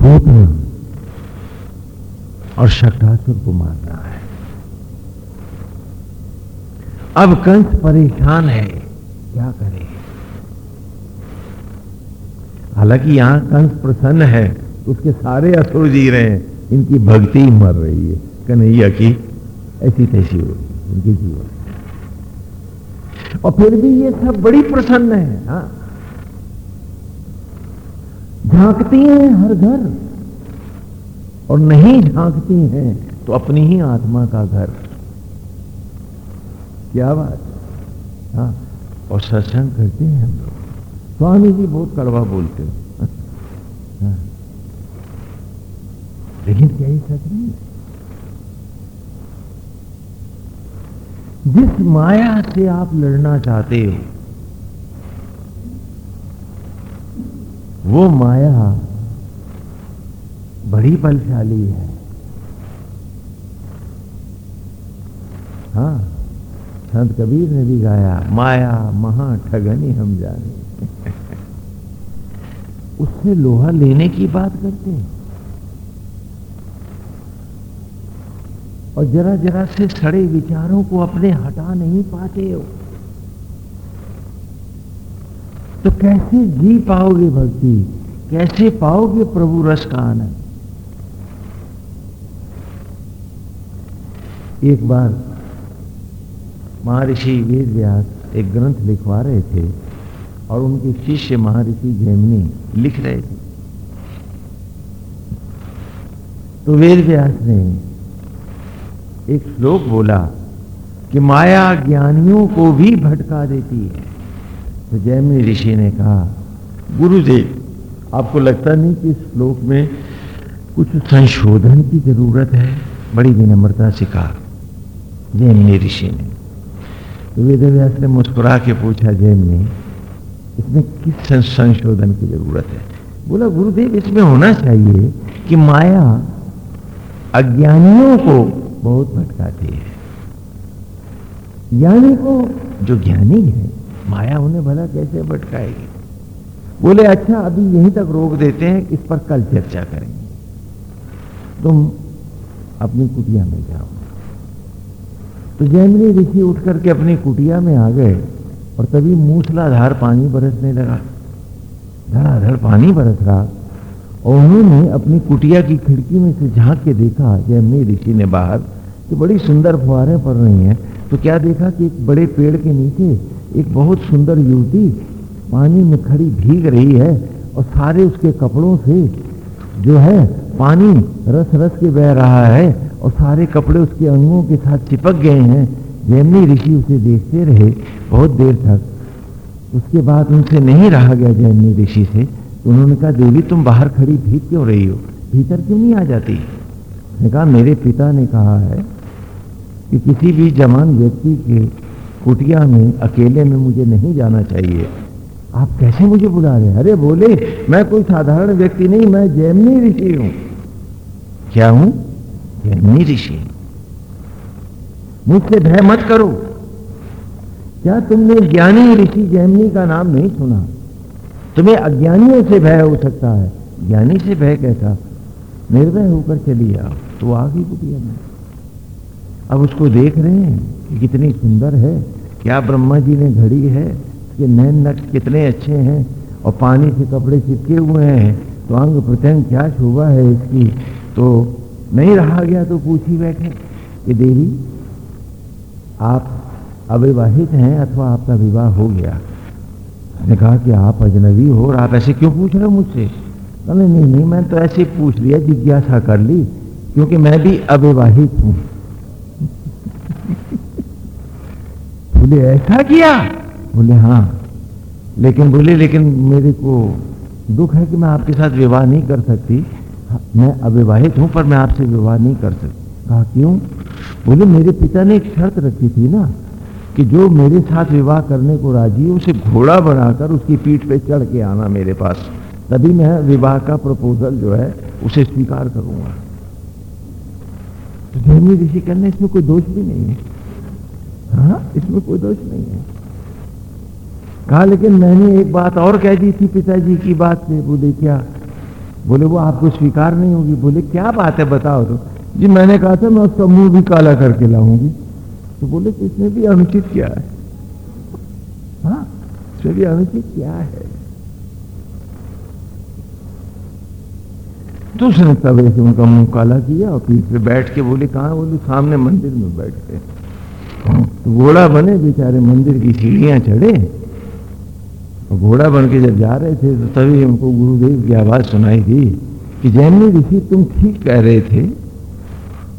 भूतना और शक्टासुर को मारना है। अब कंस परेशान है। क्या करे? हालाँकि यहाँ कंस प्रसन्न है, उसके सारे असुर जी रहे हैं, इनकी भक्ति मर रही है। कन्हैया की ऐसी तैसी हो रही इनके जीवन। और फिर भी ये सब बड़ी प्रसन्न है हाँ। झांकती हैं हर घर, और नहीं झांकती हैं तो अपनी ही आत्मा का घर। क्या बात हाँ। और सत्संग करते हैं हम लोग। स्वामी जी बहुत कड़वा बोलते हैं। हाँ। लेकिन क्या ये सच नहीं जिस माया से आप लड़ना चाहते हो, वो माया बड़ी बलशाली है। हाँ संत कबीर ने भी गाया, माया महा ठगनी हम जाने। उससे लोहा लेने की बात करते हैं। और जरा जरा से सड़े विचारों को अपने हटा नहीं पाते हो। तो कैसे जी पाओगे भक्ति? कैसे पाओगे प्रभु रस का आनंद एक बार महर्षि वेद व्यास एक ग्रंथ लिखवा रहे थे। और उनके शिष्य महर्षि जैमिनी लिख रहे थे। तो वेद व्यास ने एक श्लोक बोला कि माया ज्ञानियों को भी भटका देती है। तो जैमिनी ऋषि ने कहा, गुरुदेव, आपको लगता नहीं कि इस श्लोक में कुछ संशोधन की ज़रूरत है? बड़ी विनम्रता से कहा जैमिनी ऋषि ने। तो वेदव्यास ने मुस्कुरा के पूछा, जैमिनी इसमें किस संशोधन की ज़रूरत है? बोला, गुरुदेव, इसमें होना चाहिए कि माया अज्ञानियों को बहुत भटकाती है। ज्ञानी को जो ज्ञानी है, माया उन्हें भला कैसे भटकाएगी? बोले अच्छा अभी यहीं तक रोक देते हैं इस पर कल चर्चा करेंगे। तुम अपनी कुटिया में जाओ। तो जैमिनी ऋषि उठ करके अपनी कुटिया में आ गए। और तभी मूसलाधार पानी बरसने लगा। धड़ाधड़ पानी बरस रहा और उन्होंने अपनी कुटिया की खिड़की में से झाँक के देखा जैमिनी ऋषि ने बाहर कि बड़ी सुंदर फुहारें पड़ रही हैं। तो क्या देखा कि एक बड़े पेड़ के नीचे एक बहुत सुंदर युवती पानी में खड़ी भीग रही है और सारे उसके कपड़ों से जो है पानी रस रस के बह रहा है और सारे कपड़े उसके अंगों के साथ चिपक गए हैं। जैमिनी ऋषि उसे देखते रहे बहुत देर तक। उसके बाद उनसे नहीं रहा गया जैमिनी ऋषि से। तो उन्होंने कहा, देवी, तुम बाहर खड़ी भीग क्यों रही हो? भीतर क्यों नहीं आ जाती? ने कहा, मेरे पिता ने कहा है कि किसी भी जवान व्यक्ति के कुटिया में, अकेले में मुझे नहीं जाना चाहिए। आप कैसे मुझे बुला रहे अरे, बोले, मैं कोई साधारण व्यक्ति नहीं, मैं जैमनी ऋषि हूँ। क्या हूँ? जैमनी ऋषि। मुझसे भय मत करो। क्या तुमने ज्ञानी ऋषि जैमिनी का नाम नहीं सुना? तुम्हें अज्ञानियों से भय हो सकता है। ज्ञानी से भय कैसा? निर्भय होकर चली आओ तो आ गई कुटिया में अब उसको देख रहे हैं कि कितनी सुंदर है, क्या ब्रह्मा जी ने घड़ी है कि नैन नक्श कितने अच्छे हैं, और पानी से कपड़े चिपके हुए हैं तो अंग प्रत्यंग क्या शोभा है इसकी? तो नहीं रहा गया तो पूछ ही बैठे कि देवी आप अविवाहित हैं अथवा आपका विवाह हो गया। मैंने कहा कि आप अजनबी हो और आप ऐसे क्यों पूछ रहे हो मुझसे? नहीं नहीं नहीं मैं तो ऐसे पूछ लिया, जिज्ञासा कर ली, क्योंकि मैं भी अविवाहित हूँ। बोले, ऐसा किया? बोले हाँ। लेकिन, बोले, लेकिन मेरे को दुख है कि मैं आपके साथ विवाह नहीं कर सकती। मैं अविवाहित हूँ, पर मैं आपसे विवाह नहीं कर सकती। कहा, क्यों? बोले, मेरे पिता ने एक शर्त रखी थी ना, कि जो मेरे साथ विवाह करने को राज़ी है, उसे घोड़ा बनाकर उसकी पीठ पे चढ़ के आना मेरे पास। तभी मैं विवाह का प्रपोजल जो है, उसे स्वीकार करूँगा। तो जैमी ऋषि करने इसमें कोई दोष भी नहीं है। हाँ इसमें कोई दोष नहीं है। कहा, लेकिन मैंने एक बात और कह दी थी पिताजी की बात से, बोले, क्या? बोले, वो आपको स्वीकार नहीं होगी। बोले, क्या बात है, बताओ तो। जी, मैंने कहा था, मैं उसका मुँह भी काला करके लाऊँगी। तो बोले कि इसमें भी अनुचित क्या है? हाँ भी अनुचित क्या है? तो उसने तब ऐसे उनका मुँह काला किया और पे बैठ के बोले, कहा? बोले, सामने मंदिर में बैठ के तो घोड़ा बने, बेचारे मंदिर की सीढ़ियाँ चढ़े। और घोड़ा बन के जब जा रहे थे तो तभी हमको गुरुदेव की आवाज़ सुनाई दी कि, जैन ऋषि, तुम ठीक कह रहे थे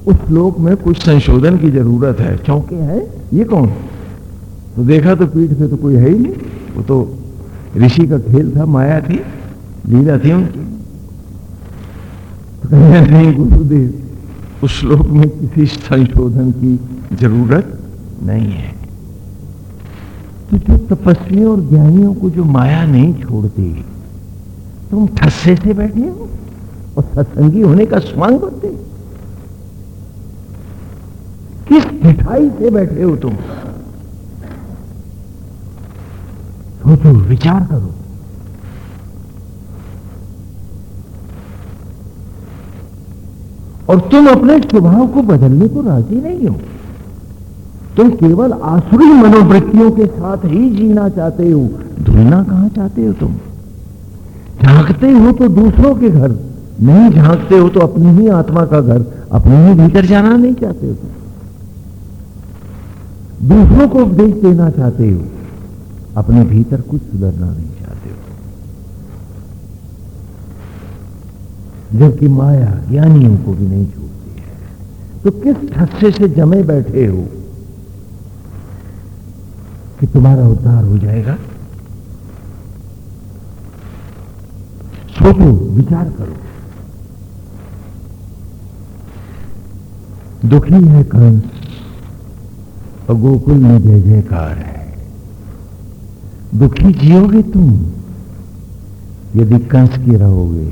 उस श्लोक में कुछ संशोधन की ज़रूरत है। चौंके है, ये कौन? तो देखा तो पीठ पे तो कोई है ही नहीं। वो तो ऋषि का खेल था, माया थी, लीला थी उनकी। तो नहीं गुरुदेव, उस श्लोक में किसी संशोधन की ज़रूरत नहीं है। तो जो तपस्वियों और ज्ञानियों को जो माया नहीं छोड़ती, तुम ठस्से से बैठे हो और सत्संगी होने का स्वांग करते किस मिठाई से बैठे हो तुम? सोचो, विचार करो। और तुम अपने स्वभाव को बदलने को राज़ी नहीं हो। तुम केवल आसुरी मनोवृत्तियों के साथ ही जीना चाहते हो। धुलना कहाँ चाहते हो तुम? झांकते हो तो दूसरों के घर, नहीं झांकते हो तो अपनी ही आत्मा का घर, अपने ही भीतर जाना नहीं चाहते हो तुम। दूसरों को उपदेश देना चाहते हो, अपने भीतर कुछ सुधरना नहीं चाहते हो। जबकि माया ज्ञानियों को भी नहीं छोड़ती है। तो किस ठस्से से जमे बैठे हो कि तुम्हारा उद्धार हो जाएगा? सोचो, विचार करो। दुखी है कंस और गोकुल में जय जयकार है। दुखी जियोगे तुम? यदि कंस के रहोगे,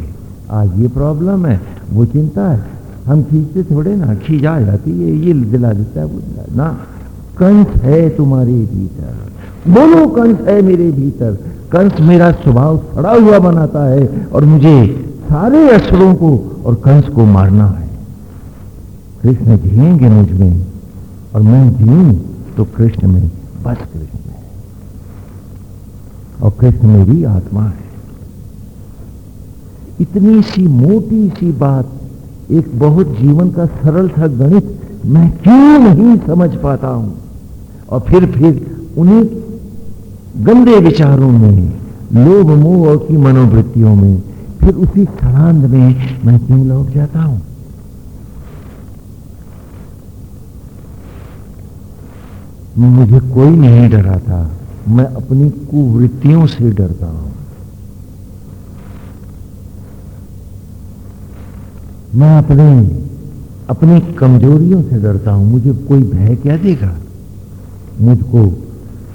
आज ये प्रॉब्लम है। वो चिंता है। हम खींचते थोड़े ना, खींच आ जाती है, ये दिला देता है, वो दिला ना। कंस है तुम्हारे भीतर। बोलो, कंस है मेरे भीतर। कंस मेरा स्वभाव सड़ा हुआ बनाता है और मुझे सारे असुरों को और कंस को मारना है। कृष्ण जिएँगे मुझमें। और मैं जीऊं तो कृष्ण में, बस कृष्ण में और कृष्ण मेरी आत्मा है। इतनी सी मोटी सी बात, एक बहुत जीवन का सरल था गणित मैं क्यों नहीं समझ पाता हूँ? और फिर फिर उन्हीं गंदे विचारों में, लोभ मोह की मनोवृत्तियों में, फिर उसी सड़ांध में मैं क्यों लौट जाता हूँ? मुझे कोई नहीं डरा था मैं अपनी कुवृत्तियों से डरता हूँ। मैं अपने, अपनी कमजोरियों से डरता हूँ। मुझे कोई भय क्या देगा? मुझको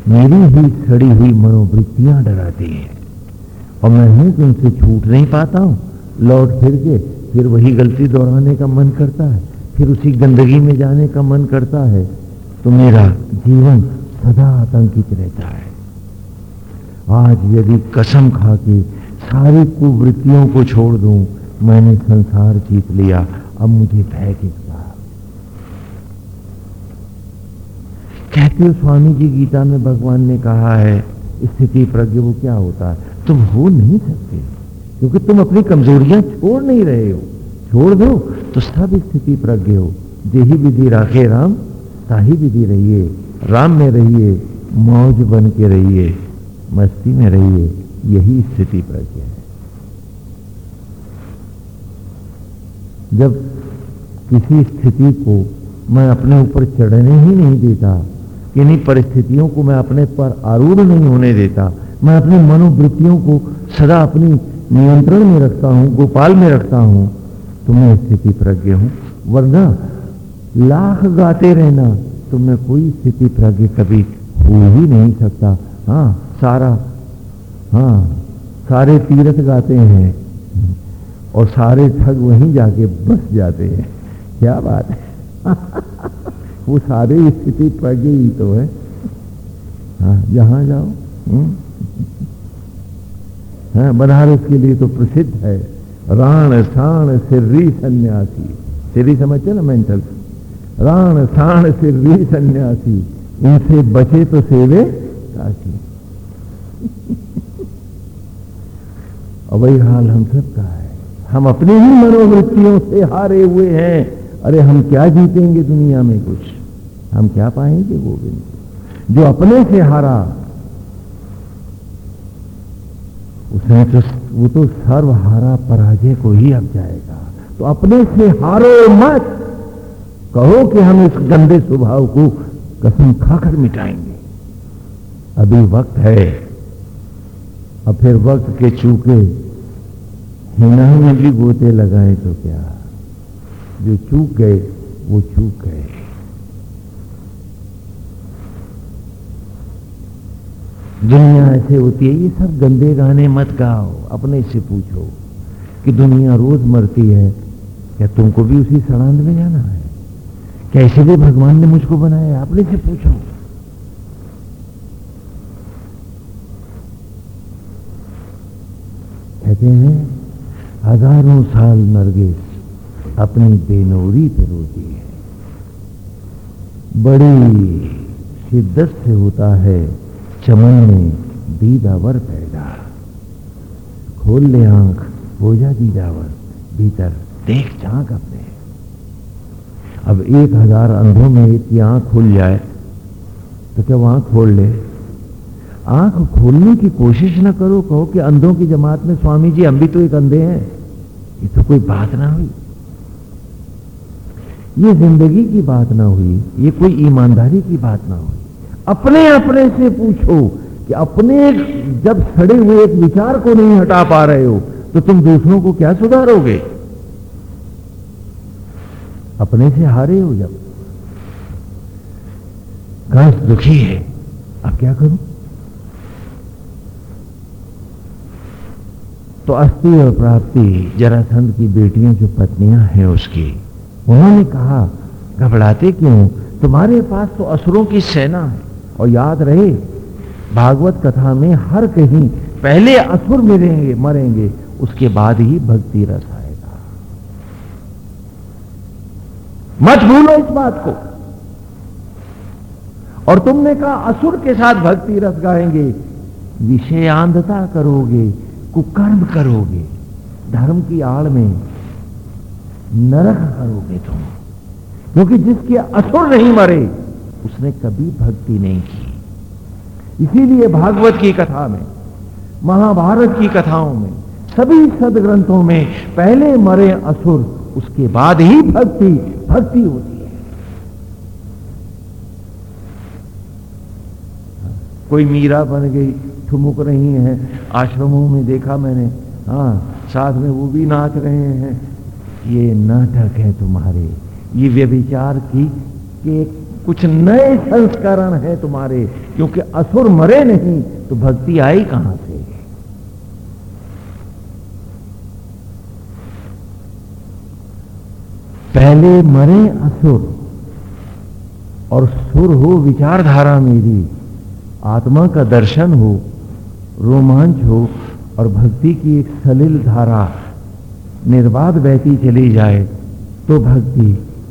मेरी ही सड़ी हुई मनोवृत्तियाँ डराती हैं। और मैं हूँ कि उनसे छूट नहीं पाता हूँ। लौट फिर के, फिर वही गलती दोहराने का मन करता है। फिर उसी गंदगी में जाने का मन करता है। तो मेरा जीवन सदा आतंकित रहता है। आज यदि कसम खा के सारी कुवृत्तियों को छोड़ दूँ, मैंने संसार जीत लिया, अब मुझे भय किसका कहते हो स्वामी जी, गीता में भगवान ने कहा है, स्थिति प्रज्ञ वो क्या होता है? तुम हो नहीं सकते, क्योंकि तुम अपनी कमजोरियाँ छोड़ नहीं रहे हो। छोड़ दो तो सब स्थिति प्रज्ञ हो। जेही विधि राखे राम। ताही विधि रहिए, राम में रहिए, मौज बन के रहिए, मस्ती में रहिए, यही स्थिति प्रज्ञ है। जब किसी स्थिति को मैं अपने ऊपर चढ़ने ही नहीं देता, किन्हीं परिस्थितियों को मैं अपने पर आरूढ़ नहीं होने देता, मैं अपनी मनोवृत्तियों को सदा अपनी नियंत्रण में रखता हूँ, गोपाल में रखता हूँ तो मैं स्थिति प्रज्ञ हूँ। वरना लाख गाते रहना तो मैं कोई स्थिति प्रज्ञ कभी हो ही नहीं सकता। हाँ सारा हाँ सारे तीर्थ गाते हैं और सारे ठग वहीं जाके बस जाते हैं। क्या बात है? वो सारे स्थिति प्रज्ञ ही तो है। हाँ जहाँ जाओ हम्म। हाँ बनारस के लिए तो प्रसिद्ध है। राण, साण, सिर्री सन्यासी। सिर्री समझते ना मेंटल राण साण सिर्री सन्यासी। इनसे बचे तो सेवे काशी और वही हाल हम सबका है। हम अपनी ही मनोवृत्तियों से हारे हुए हैं। अरे हम क्या जीतेंगे दुनिया में कुछ? हम क्या पाएँगे गोविंद? जो अपने से हारा उसने तो वो तो सर्वहारा पराजय को ही अब जाएगा। तो अपने से हारो मत। कहो कि हम इस गंदे स्वभाव को कसम खाकर मिटाएँगे। अभी वक्त है, और फिर वक्त के चूके हिना में भी गोते लगाए तो क्या? जो चूक गए, वो चूक गए। दुनिया ऐसे होती है, ये सब गंदे गाने मत गाओ, अपने से पूछो कि दुनिया रोज मरती है, क्या तुमको भी उसी सड़ांध में जाना है? कैसे भी भगवान ने मुझको बनाया अपने से पूछो। कहते हैं, हज़ारों साल नरगिस अपनी बेनोरी पे रोती है। बड़ी शिद्दत से होता है, चमन में दीदावर पैदा। खोल ले आँख हो जा दीदावर, भीतर देख झाँक अपने। अब एक हज़ार अंधों में एक की आँख खुल जाए तो क्या वो आँख खोल ले? आँख खोलने की कोशिश ना करो, कहो कि अंधों की जमात में स्वामी जी, हम भी तो एक अंधे हैं। ये तो कोई बात ना हुई। ये ज़िंदगी की बात ना हुई, ये कोई ईमानदारी की बात ना हुई। अपने अपने से पूछो कि अपने जब सड़े हुए एक विचार को नहीं हटा पा रहे हो तो तुम दूसरों को क्या सुधारोगे? अपने से हारे हो जब कंस दुखी है। अब क्या करूँ? तो अस्थि और प्राप्ति, जरासंध की बेटियाँ, जो पत्नियाँ हैं उसकी, उन्होंने कहा, घबराते क्यों? तुम्हारे पास तो असुरों की सेना है। और याद रहे, भागवत कथा में हर कहीं पहले असुर मिलेंगे, मरेंगे, उसके बाद ही भक्ति रस आएगा मत भूलो इस बात को। और तुमने कहा, असुर के साथ भक्ति रस गाएँगे विषयांधता करोगे, कुकर्म करोगे, धर्म की आड़ में नरक करोगे तुम। क्योंकि जिसके असुर नहीं मरे, उसने कभी भक्ति नहीं की। इसीलिए भागवत की कथा में, महाभारत की कथाओं में, सभी सदग्रंथों में पहले मरे असुर उसके बाद ही भक्ति भक्ति होती है। कोई मीरा बन गई, ठुमुक रही हैं, आश्रमों में देखा मैंने हाँ साथ में वो भी नाच रहे हैं। ये नाटक है तुम्हारे, ये व्यभिचार की, के कुछ नए संस्करण है तुम्हारे, क्योंकि असुर मरे नहीं तो भक्ति आई कहाँ से? पहले मरे असुर, और सुर हो विचारधारा मेरी, आत्मा का दर्शन हो, रोमांच हो, और भक्ति की एक सलिल धारा निर्बाध बहती चली जाए तो भक्ति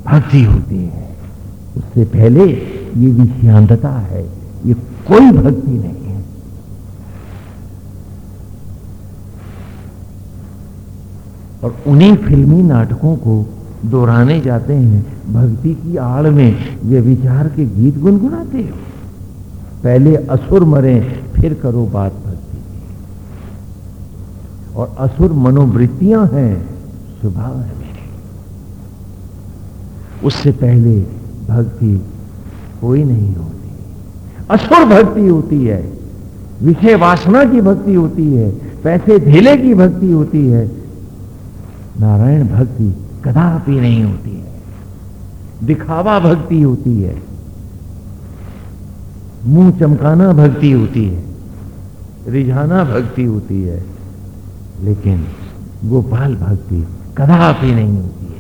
भक्ति होती है। उससे पहले ये विषांतता है, ये कोई भक्ति नहीं है। और उन्हीं फिल्मी नाटकों को दोहराने जाते हैं, भक्ति की आड़ में ये विचार के गीत गुनगुनाते हो। पहले असुर मरे, फिर करो बात भक्ति। की और असुर मनोवृत्तियाँ हैं, स्वभाव है। उससे पहले भक्ति कोई नहीं होती। असुर भक्ति होती है, विषय वासना की भक्ति होती है, पैसे धेले की भक्ति होती है। नारायण भक्ति कदापि नहीं होती है। दिखावा भक्ति होती है। मुँह चमकाना भक्ति होती है। रिझाना भक्ति होती है। लेकिन गोपाल भक्ति कदापि नहीं होती है।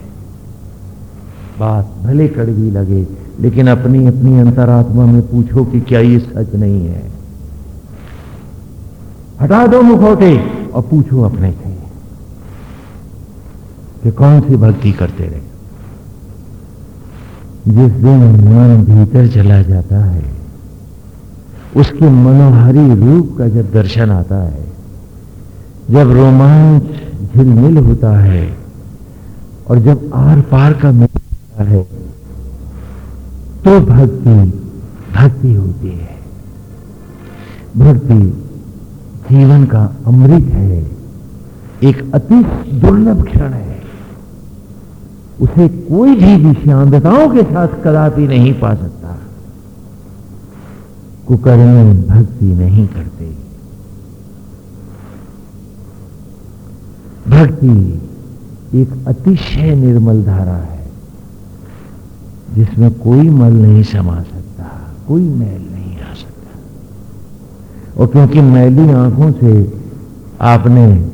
बात भले कड़वी लगे, लेकिन अपनी अपनी अंतरात्मा में पूछो कि क्या ये सच नहीं है। हटा दो मुखौटे और पूछो अपने से। कि कौन सी भक्ति करते रहे? जिस दिन मन भीतर चला जाता है, उसके मनोहारी रूप का जब दर्शन आता है, जब रोमांच झिलमिल होता है, और जब आर पार का मिलता है तो भक्ति भक्ति होती है। भक्ति जीवन का अमृत है। एक अति दुर्लभ क्षण है। उसे कोई भी विषांतताओं के साथ कदापि नहीं पा सकता। कुकर्मी भक्ति नहीं करते। भक्ति एक अतिशय निर्मल धारा है, जिसमें कोई मल नहीं समा सकता, कोई मैल नहीं आ सकता। और क्योंकि मैली आँखों से आपने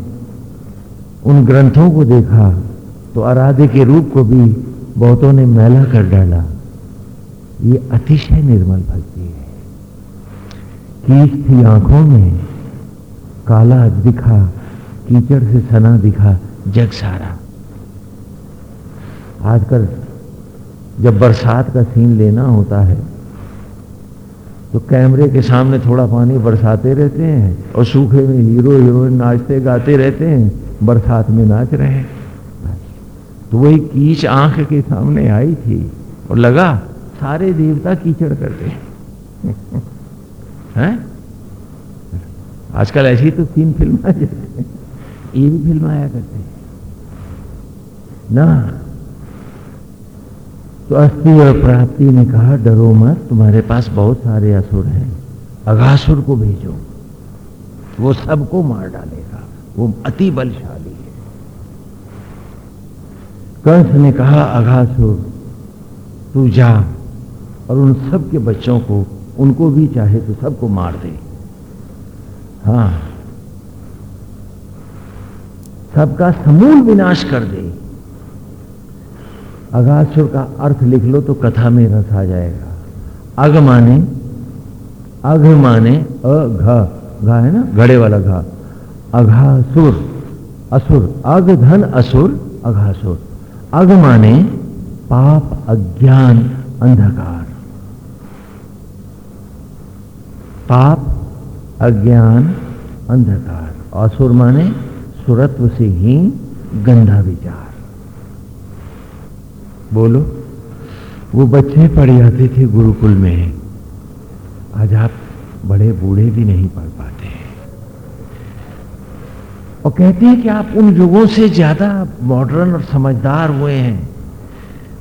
उन ग्रंथों को देखा तो आराध्य के रूप को भी बहुतों ने मैला कर डाला। ये अतिशय निर्मल भक्ति है। कीच थी आँखों में काला दिखा, कीचड़ से सना दिखा जग सारा। आजकल जब बरसात का सीन लेना होता है तो कैमरे के सामने थोड़ा पानी बरसाते रहते हैं और सूखे में हीरो हीरोइन नाचते गाते रहते हैं, बरसात में नाच रहे हैं। तो वही कीच आँख के सामने आई थी और लगा, सारे देवता कीचड़ करते हैं। आजकल ऐसी तो तीन फ़िल्म आ जाते हैं। ये भी फ़िल्म आया करते हैं। ना। तो अस्थि और प्राप्ति ने कहा, डरो मत, तुम्हारे पास बहुत सारे असुर हैं। अघासुर को भेजो। वो सबको मार डालेगा। वो अति बलशाली। कंस ने कहा अघासुर तू जा और उन सब के बच्चों को, उनको भी चाहे तो सबको मार दे। हाँ सबका समूल विनाश कर दे। अघासुर का अर्थ लिख लो तो कथा में रस आ जाएगा। अग माने, अघ माने अघ घा। है ना? घड़े वाला घा। अघासुर असुर। अघ धन असुर अघासुर अग माने पाप, अज्ञान, अंधकार। पाप, अज्ञान, अंधकार। असुर माने सुरत्व से ही गंधा विचार। बोलो, वो बच्चे पढ़ जाते थे गुरुकुल में। आज आप बड़े बूढ़े भी नहीं पढ़ और कहते हैं कि आप उन युगों से ज़्यादा मॉडर्न और समझदार हुए हैं।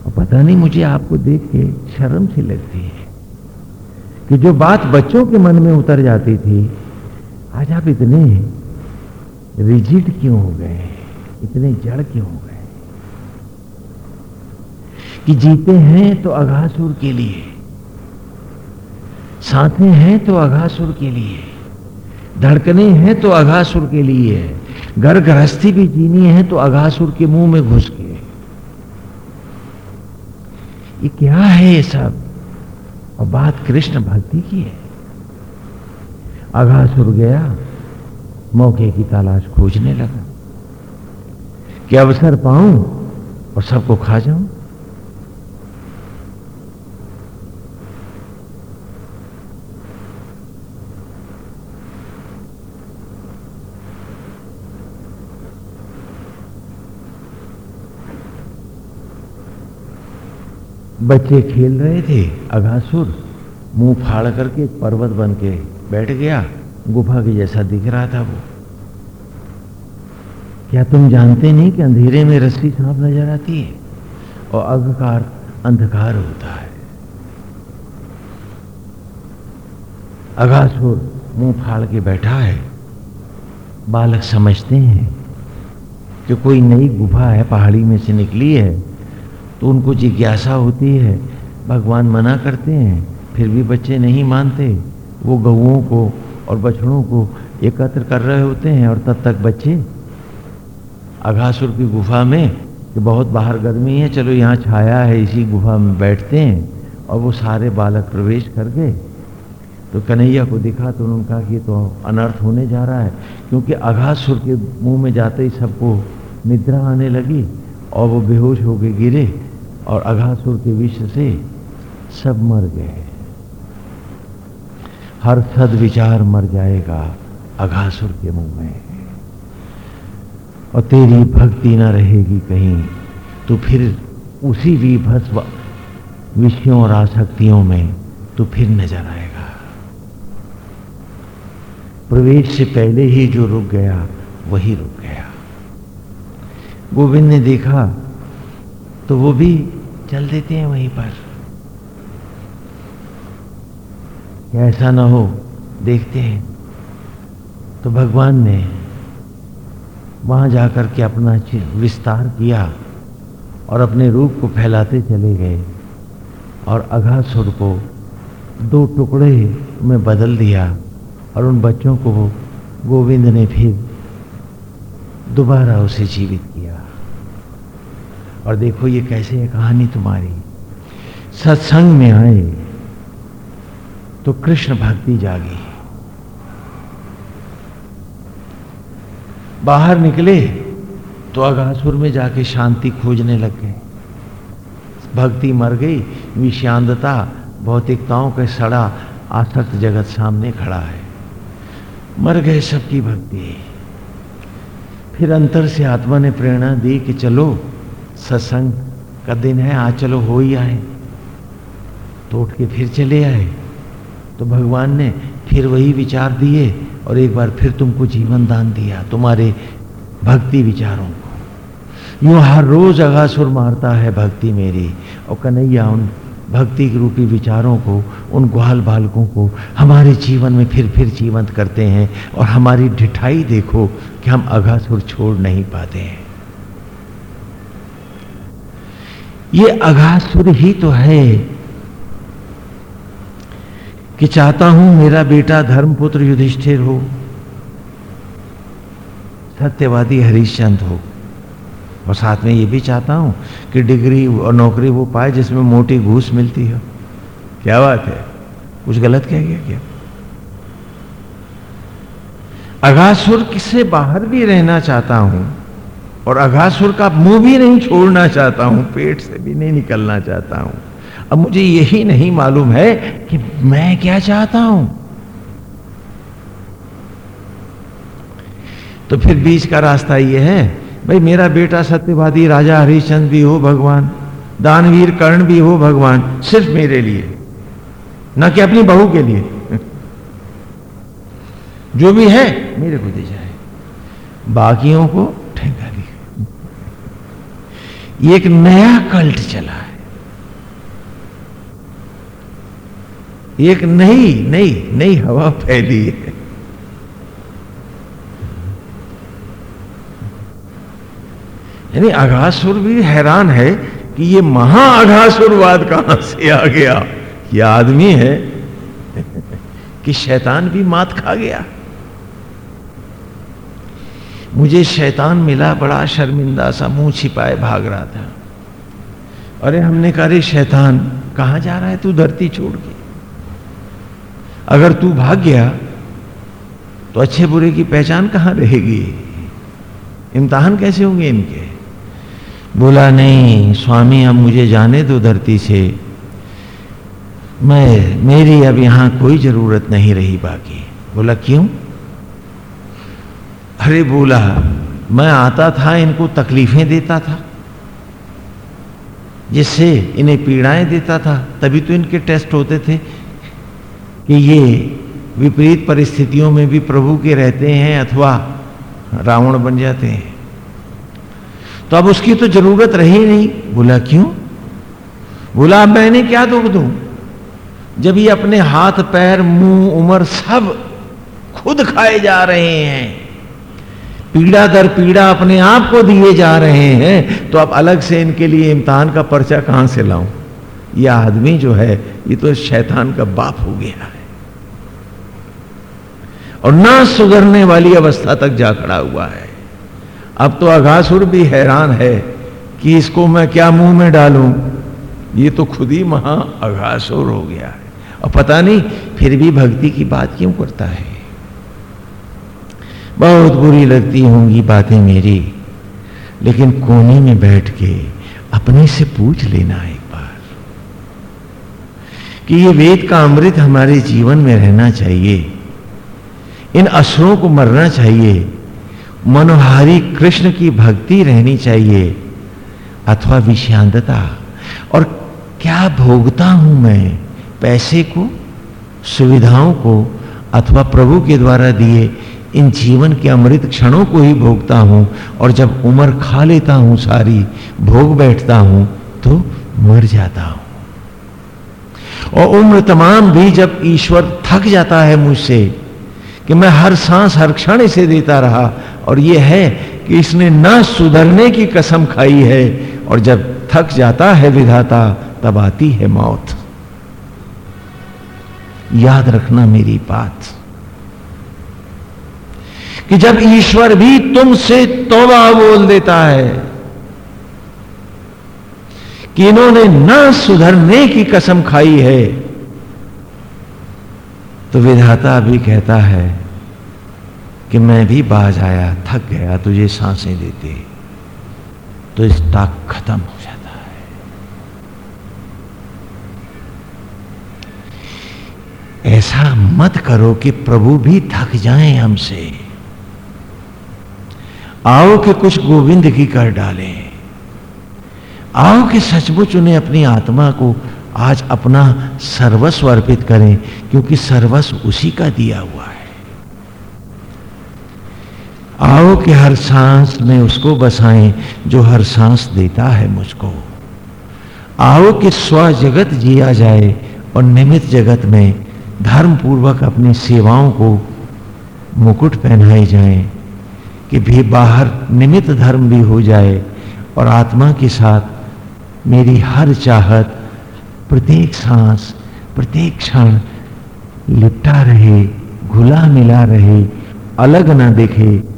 और पता नहीं मुझे आपको देख के शर्म सी लगती है कि जो बात बच्चों के मन में उतर जाती थी, आज आप इतने रिजिड क्यों हो गए इतने जड़ क्यों हो गए कि जीते हैं तो अघासुर के लिए साथे हैं तो अघासुर के लिए, धड़कने हैं तो अघासुर के लिए है घर गृहस्थी भी जीनी है तो अघासुर के मुँह में घुस गए ये क्या है ये सब? और बात कृष्ण भक्ति की है। अघासुर गया, मौके की तलाश खोजने लगा। कि अवसर पाऊँ और सबको खा जाऊँ? बच्चे खेल रहे थे अघासुर मुँह फाड़ करके पर्वत बन के बैठ गया, गुफा के जैसा दिख रहा था वो। क्या तुम जानते नहीं कि अंधेरे में रस्सी सांप नज़र आती है? और अगकार अंधकार होता है। अगासुर मुँह फाड़ के बैठा है। बालक समझते हैं कि कोई नई गुफा है, पहाड़ी में से निकली है। तो उनको जिज्ञासा होती है, भगवान मना करते हैं, फिर भी बच्चे नहीं मानते। वो गऊओं को और बछड़ों को एकत्र कर रहे होते हैं और तब तक बच्चे अघासुर की गुफा में, कि बहुत बाहर गर्मी है, चलो यहाँ छाया है, इसी गुफा में बैठते हैं, और वो सारे बालक प्रवेश कर गए। तो कन्हैया को दिखा तो उन्होंने कहा कि तो अनर्थ होने जा रहा है, क्योंकि अघासुर के मुँह में जाते ही सबको निद्रा आने लगी, और वो बेहोश होके गिरे। और अघासुर के विष से सब मर गए। हर सद विचार मर जाएगा अघासुर के मुँह में। और तेरी भक्ति ना रहेगी कहीं तो फिर उसी भी विभस विषयों और आसक्तियों में तो फिर नज़र आएगा। प्रवेश से पहले ही जो रुक गया, वही रुक गया। गोविंद ने देखा तो वो भी चल देते हैं वहीं पर। ऐसा ना हो, देखते हैं। तो भगवान ने वहाँ जाकर के अपना विस्तार किया और अपने रूप को फैलाते चले गए और अघासुर को दो टुकड़े में बदल दिया और उन बच्चों को गोविंद ने फिर दोबारा उसे जीवित किया। और देखो ये कैसे है कहानी तुम्हारी। सत्संग में आए तो कृष्ण भक्ति जागी। बाहर निकले तो अगासुर में जाके शांति खोजने लग गए। भक्ति मर गई, विषांतता, भौतिकताओं के सड़ा आसक्त जगत सामने खड़ा है। मर गए सबकी भक्ति। फिर अंतर से आत्मा ने प्रेरणा दी कि चलो सत्संग का दिन है, आज चलो हो ही आए। तो उठ के फिर चले आए। तो भगवान ने फिर वही विचार दिए और एक बार फिर तुमको जीवन दान दिया, तुम्हारे भक्ति विचारों को। यूँ हर रोज अगासुर मारता है भक्ति मेरी और कन्हैया उन भक्ति के रूपी विचारों को, उन ग्वाल बालकों को हमारे जीवन में फिर फिर जीवंत करते हैं और हमारी ढिठाई देखो कि हम अघासुर छोड़ नहीं पाते हैं। ये अघासुर ही तो है कि चाहता हूँ मेरा बेटा धर्मपुत्र युधिष्ठिर हो, सत्यवादी हरिश्चंद हो। और साथ में ये भी चाहता हूँ कि डिग्री और नौकरी वो पाए जिसमें मोटी घूस मिलती हो। क्या बात है? कुछ गलत कह गया क्या? अघासुर से बाहर भी रहना चाहता हूँ? और अघासुर का मुँह भी नहीं छोड़ना चाहता हूँ, पेट से भी नहीं निकलना चाहता हूँ। अब मुझे यही नहीं मालूम है कि मैं क्या चाहता हूँ। तो फिर बीच का रास्ता यह है, भाई मेरा बेटा सत्यवादी, राजा हरिश्चंद भी हो भगवान, दानवीर कर्ण भी हो भगवान, सिर्फ़ मेरे लिए, न कि अपनी बहू के लिए। जो भी है, मेरे को दे जाए। बाकियों को एक नया कल्ट चला है। एक नई नई नई हवा फैली है। यानी अघासुर भी हैरान है कि ये महा अघासुरवाद कहाँ से आ गया? ये आदमी है कि शैतान भी मात खा गया। मुझे शैतान मिला, बड़ा शर्मिंदा सा, मुँह छिपाए भाग रहा था। अरे हमने कहा रे शैतान, कहाँ जा रहा है तू धरती छोड़ के? अगर तू भाग गया तो अच्छे बुरे की पहचान कहाँ रहेगी? इम्तहान कैसे होंगे इनके? बोला, नहीं, स्वामी, अब मुझे जाने दो धरती से। मैं, मेरी अब यहाँ कोई ज़रूरत नहीं रही बाकी। बोला, क्यों? अरे बोला मैं आता था, इनको तकलीफें देता था। जिससे इन्हें पीड़ाएँ देता था, तभी तो इनके टेस्ट होते थे कि ये विपरीत परिस्थितियों में भी प्रभु के रहते हैं अथवा रावण बन जाते हैं। तो अब उसकी तो ज़रूरत रही नहीं। बोला क्यों? बोला अब मैंने क्या दुख दू? जब ये अपने हाथ, पैर, मुँह, उमर सब खुद खाए जा रहे हैं। पीड़ा दर पीड़ा अपने आप को दिए जा रहे हैं तो अब अलग से इनके लिए इम्तहान का पर्चा कहाँ से लाऊं? यह आदमी जो है, ये तो शैतान का बाप हो गया है। और ना सुधरने वाली अवस्था तक जा खड़ा हुआ है। अब तो अघासुर भी हैरान है कि इसको मैं क्या मुँह में डालूं? ये तो खुद ही महा अघासुर हो गया है। और पता नहीं, फिर भी भक्ति की बात क्यों करता है? बहुत बुरी लगती होंगी बातें मेरी। लेकिन कोने में बैठ के अपने से पूछ लेना एक बार कि ये वेद का अमृत हमारे जीवन में रहना चाहिए। इन असुरों को मरना चाहिए। मनोहारी कृष्ण की भक्ति रहनी चाहिए। अथवा विषांतता। और क्या भोगता हूँ मैं? पैसे को, सुविधाओं को अथवा प्रभु के द्वारा दिए इन जीवन के अमृत क्षणों को ही भोगता हूँ और जब उम्र खा लेता हूँ सारी, भोग बैठता हूँ तो मर जाता हूँ। और उम्र तमाम भी जब ईश्वर थक जाता है मुझसे कि मैं हर सांस हर क्षण इसे देता रहा और यह है कि इसने ना सुधरने की कसम खाई है और जब थक जाता है विधाता, तब आती है मौत। याद रखना मेरी बात। कि जब ईश्वर भी तुमसे तोबा बोल देता है कि इन्होंने न सुधरने की कसम खाई है तो विधाता भी कहता है कि मैं भी बाज आया, थक गया, तुझे साँसें देते। तो स्टॉक खत्म हो जाता है। ऐसा मत करो कि प्रभु भी थक जाएँ हमसे। आओ कि कुछ गोविंद की कर डालें। आओ कि सचमुच उन्हें अपनी आत्मा को आज अपना सर्वस्व अर्पित करें, क्योंकि सर्वस्व उसी का दिया हुआ है। आओ कि हर सांस में उसको बसाएँ, जो हर सांस देता है मुझको। आओ कि स्व जगत जिया जाए और निमित जगत में धर्म पूर्वक अपनी सेवाओं को मुकुट पहनाए जाएँ। कि भी बाहर निमित्त धर्म भी हो जाए और आत्मा के साथ मेरी हर चाहत, प्रत्येक सांस, प्रत्येक क्षण लिपटा रहे, घुला मिला रहे, अलग ना देखे।